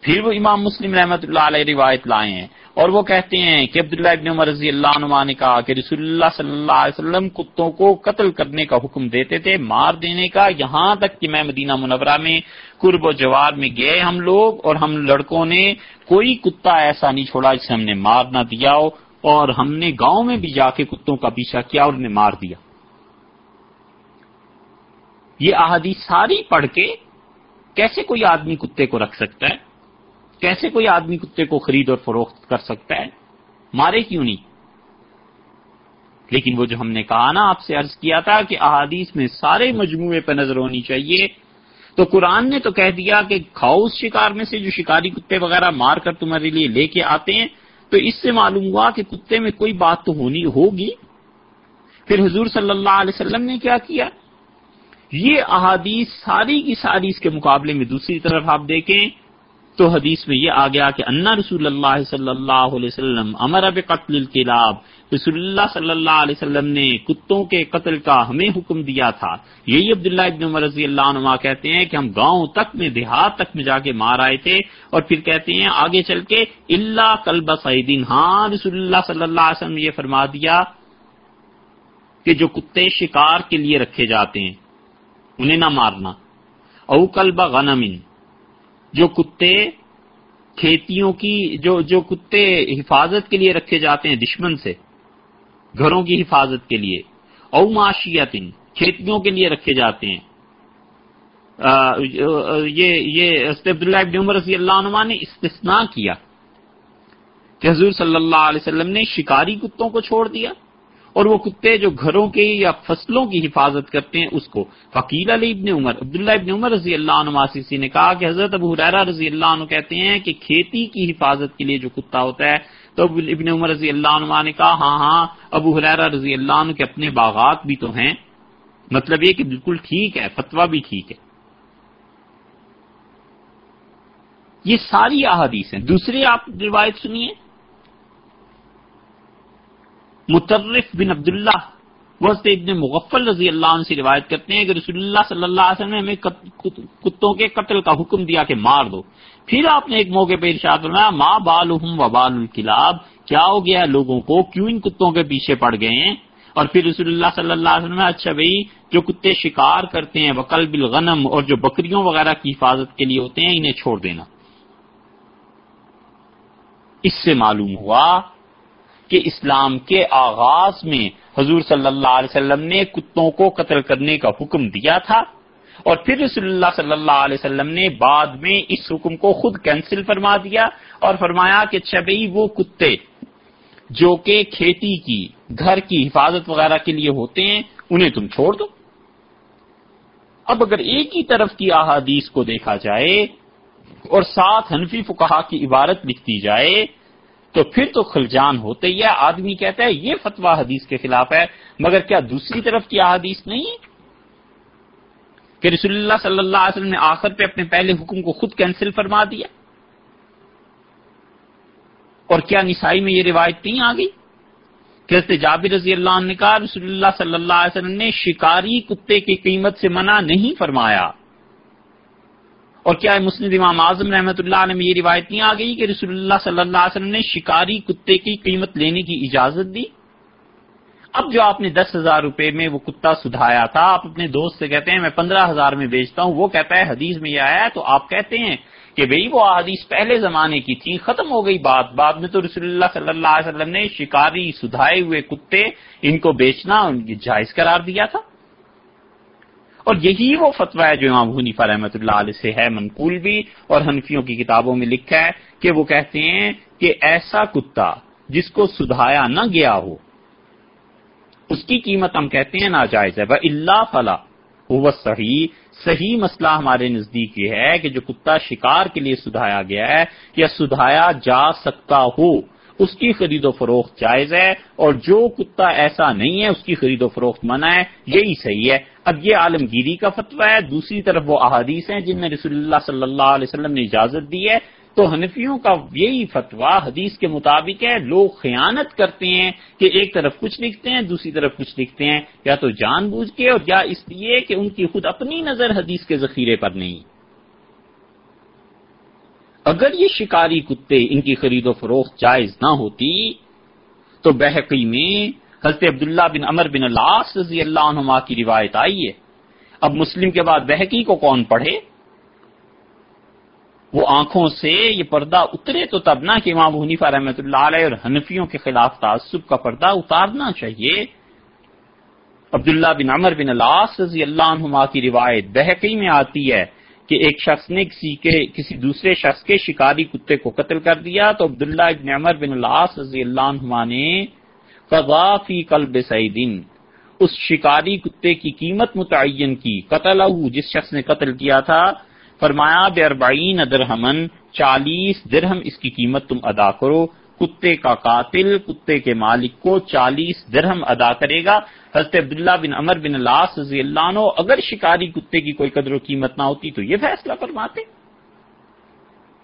پھر وہ امام مسلم رحمت اللہ علیہ روایت لائے ہیں اور وہ کہتے ہیں کہ عبداللہ ابن عمر رضی اللہ عنہ نے کہا کہ رسول اللہ صلی اللہ علیہ وسلم کتوں کو قتل کرنے کا حکم دیتے تھے، مار دینے کا۔ یہاں تک کہ میں مدینہ منورہ میں قرب و جوار میں گئے ہم لوگ اور ہم لڑکوں نے کوئی کتا ایسا نہیں چھوڑا جسے ہم نے مار نہ دیا ہو اور ہم نے گاؤں میں بھی جا کے کتوں کا پیچھا کیا اور انہیں مار دیا۔ یہ احادیث ساری پڑھ کے کیسے کوئی آدمی کتے کو رکھ سکتا ہے؟ کیسے کوئی آدمی کتے کو خرید اور فروخت کر سکتا ہے؟ مارے کیوں نہیں؟ لیکن وہ جو ہم نے کہا نا، آپ سے عرض کیا تھا کہ احادیث میں سارے مجموعے پہ نظر ہونی چاہیے، تو قرآن نے تو کہہ دیا کہ کھاؤ اس شکار میں سے جو شکاری کتے وغیرہ مار کر تمہارے لیے لے کے آتے ہیں، تو اس سے معلوم ہوا کہ کتے میں کوئی بات تو ہونی ہوگی۔ پھر حضور صلی اللہ علیہ وسلم نے کیا کیا؟ یہ احادیث ساری کی ساری اس کے مقابلے میں دوسری طرف آپ دیکھیں تو حدیث میں یہ آ گیا کہ انا رسول اللہ صلی اللہ علیہ وسلم امر اب قتل الکلاب، رسول اللہ صلی اللہ علیہ وسلم نے کتوں کے قتل کا ہمیں حکم دیا تھا۔ یہی عبداللہ ابن عمر رضی اللہ عنہ کہتے ہیں کہ ہم گاؤں تک میں، دیہات تک میں جا کے مار آئے تھے اور پھر کہتے ہیں آگے چل کے اللہ کلب سعیدین ہاں رسول اللہ صلی اللہ علیہ وسلم نے یہ فرما دیا کہ جو کتے شکار کے لیے رکھے جاتے ہیں۔ انہیں نہ مارنا۔ او کلبا غنمن جو کتے کھیتیوں کی، جو جو کتے حفاظت کے لیے رکھے جاتے ہیں دشمن سے، گھروں کی حفاظت کے لیے۔ او معاشیتن کھیتیوں کے لیے رکھے جاتے ہیں۔ یہ یہ عبداللہ ابن عمر رضی اللہ عنہ نے استثناء کیا کہ حضور صلی اللہ علیہ وسلم نے شکاری کتوں کو چھوڑ دیا۔ اور وہ کتے جو گھروں کے یا فصلوں کی حفاظت کرتے ہیں، اس کو۔ فقیل علی ابن عمر، عبداللہ ابن عمر رضی اللہ عنہ نے کہا کہ حضرت ابو حریرہ رضی اللہ عنہ کہتے ہیں کہ کھیتی کی حفاظت کے لیے جو کتا ہوتا ہے، تو ابن عمر رضی اللہ عنہ نے کہا ہاں ہاں ابو حریرہ رضی اللہ عنہ کے اپنے باغات بھی تو ہیں۔ مطلب یہ کہ بالکل ٹھیک ہے فتوا بھی ٹھیک ہے۔ یہ ساری احادیث ہیں۔ دوسری آپ روایت سنیے۔ مترف بن عبداللہ، وہ ابن مغفل رضی اللہ عنہ سے روایت کرتے ہیں کہ رسول اللہ صلی اللہ علیہ وسلم نے ہمیں کتوں کے قتل کا حکم دیا کہ مار دو۔ پھر آپ نے ایک موقع پہ ارشاد بنایا ماں بال و بال الکلاب، کیا ہو گیا لوگوں کو؟ کیوں ان کتوں کے پیچھے پڑ گئے ہیں؟ اور پھر رسول اللہ صلی اللہ علیہ وسلم اچھا بھائی، جو کتے شکار کرتے ہیں وکل بالغنم اور جو بکریوں وغیرہ کی حفاظت کے لیے ہوتے ہیں، انہیں چھوڑ دینا۔ اس سے معلوم ہوا کہ اسلام کے آغاز میں حضور صلی اللہ علیہ وسلم نے کتوں کو قتل کرنے کا حکم دیا تھا اور پھر رسول اللہ صلی اللہ علیہ وسلم نے بعد میں اس حکم کو خود کینسل فرما دیا اور فرمایا کہ اچھا بھائی، وہ کتے جو کہ کھیتی کی، گھر کی حفاظت وغیرہ کے لیے ہوتے ہیں، انہیں تم چھوڑ دو۔ اب اگر ایک ہی طرف کی احادیث کو دیکھا جائے اور ساتھ حنفی فکہ کی عبارت لکھتی جائے تو پھر تو خلجان ہوتے ہی ہے۔ آدمی کہتا ہے، یہ فتوا حدیث کے خلاف ہے، مگر کیا دوسری طرف کی احادیث نہیں کہ رسول اللہ صلی اللہ علیہ وسلم نے آخر پہ اپنے پہلے حکم کو خود کینسل فرما دیا؟ اور کیا نسائی میں یہ روایت نہیں آ گئی؟ کہ جابر رضی اللہ عنہ نے کہا، رسول اللہ صلی اللہ علیہ وسلم نے شکاری کتے کی قیمت سے منع نہیں فرمایا۔ اور کیا مسلم امام اعظم رحمۃ اللہ علیہ میں یہ روایت نہیں آ گئی کہ رسول اللہ صلی اللہ علیہ وسلم نے شکاری کتے کی قیمت لینے کی اجازت دی؟ اب جو آپ نے دس ہزار روپے میں وہ کتا سدھایا تھا، آپ اپنے دوست سے کہتے ہیں، میں پندرہ ہزار میں بیچتا ہوں، وہ کہتا ہے، حدیث میں یہ آیا ہے، تو آپ کہتے ہیں کہ بھئی وہ حدیث پہلے زمانے کی تھی، ختم ہو گئی بات۔ بعد میں تو رسول اللہ صلی اللہ علیہ وسلم نے شکاری سدھائے ہوئے کتے ان کو بیچنا، ان کی جائز قرار دیا تھا۔ اور یہی وہ فتویٰ ہے جو امام حنیفہ رحمۃ اللہ علیہ سے ہے، منقول بھی اور حنفیوں کی کتابوں میں لکھا ہے کہ وہ کہتے ہیں کہ ایسا کتا جس کو سدھایا نہ گیا ہو، اس کی قیمت ہم کہتے ہیں ناجائز ہے۔ وہ اللہ فلا وہ صحیح صحیح مسئلہ ہمارے نزدیک یہ ہے کہ جو کتا شکار کے لیے سدھایا گیا ہے، یا سدھایا جا سکتا ہو اس کی خرید و فروخت جائز ہے اور جو کتا ایسا نہیں ہے، اس کی خرید و فروخت منع ہے، یہی صحیح ہے۔ اب یہ عالمگیری کا فتویٰ ہے۔ دوسری طرف وہ احادیث ہیں جن میں رسول اللہ صلی اللہ علیہ وسلم نے اجازت دی ہے۔ تو حنفیوں کا یہی فتویٰ حدیث کے مطابق ہے۔ لوگ خیانت کرتے ہیں کہ ایک طرف کچھ لکھتے ہیں، دوسری طرف کچھ لکھتے ہیں۔ یا تو جان بوجھ کے اور یا اس لیے کہ ان کی خود اپنی نظر حدیث کے ذخیرے پر نہیں۔ اگر یہ شکاری کتے ان کی خرید و فروخت جائز نہ ہوتی، تو بحقی میں حضرت عبداللہ بن امر بن اللہ رضی اللہ عنہ کی روایت آئی ہے۔ اب مسلم کے بعد بحقی کو کون پڑھے؟ وہ آنکھوں سے یہ پردہ اترے تو تب نہ کہ امام حنیفہ رحمۃ اللہ علیہ اور حنفیوں کے خلاف تعصب کا پردہ اتارنا چاہیے۔ عبداللہ بن عمر بن اللہ رضی اللہ عنہ کی روایت بحقی میں آتی ہے۔ کہ ایک شخص نے کسی کے، کسی دوسرے شخص کے شکاری کتے کو قتل کر دیا تو عبداللہ ابن عمر بن العاص رضی اللہ عنہما نے قضافی قلب سعیدن اس شکاری کتے کی قیمت متعین کی قتل جس شخص نے قتل کیا تھا، فرمایا بے اربعین درہمن، چالیس درہم اس کی قیمت تم ادا کرو۔ کتے کا قاتل، کتے کے مالک کو چالیس درہم ادا کرے گا۔ حضرت عبداللہ بن عمر بن اللہ رضی اللہ عنہ، اگر شکاری کتے کی کوئی قدر و قیمت نہ ہوتی تو یہ فیصلہ فرماتے۔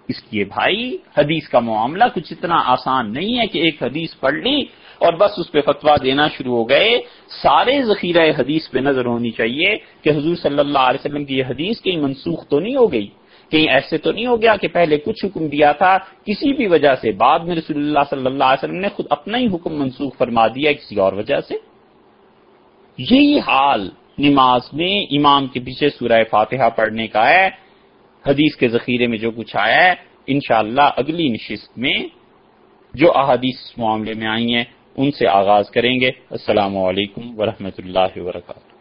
اس لیے بھائی، حدیث کا معاملہ کچھ اتنا آسان نہیں ہے کہ ایک حدیث پڑھ لی اور بس اس پہ فتوا دینا شروع ہو گئے۔ سارے ذخیرہ حدیث پہ نظر ہونی چاہیے کہ حضور صلی اللہ علیہ وسلم کی یہ حدیث کہیں منسوخ تو نہیں ہو گئی۔ کہیں ایسے تو نہیں ہو گیا کہ پہلے کچھ حکم دیا تھا، کسی بھی وجہ سے بعد میں رسول اللہ صلی اللہ علیہ وسلم نے خود اپنا ہی حکم منسوخ فرما دیا کسی اور وجہ سے۔ یہی حال نماز میں امام کے پیچھے سورہ فاتحہ پڑھنے کا ہے۔ حدیث کے ذخیرے میں جو کچھ آیا ہے، انشاءاللہ اگلی نشست میں جو احادیث معاملے میں آئی ہیں، ان سے آغاز کریں گے۔ السلام علیکم ورحمۃ اللہ وبرکاتہ۔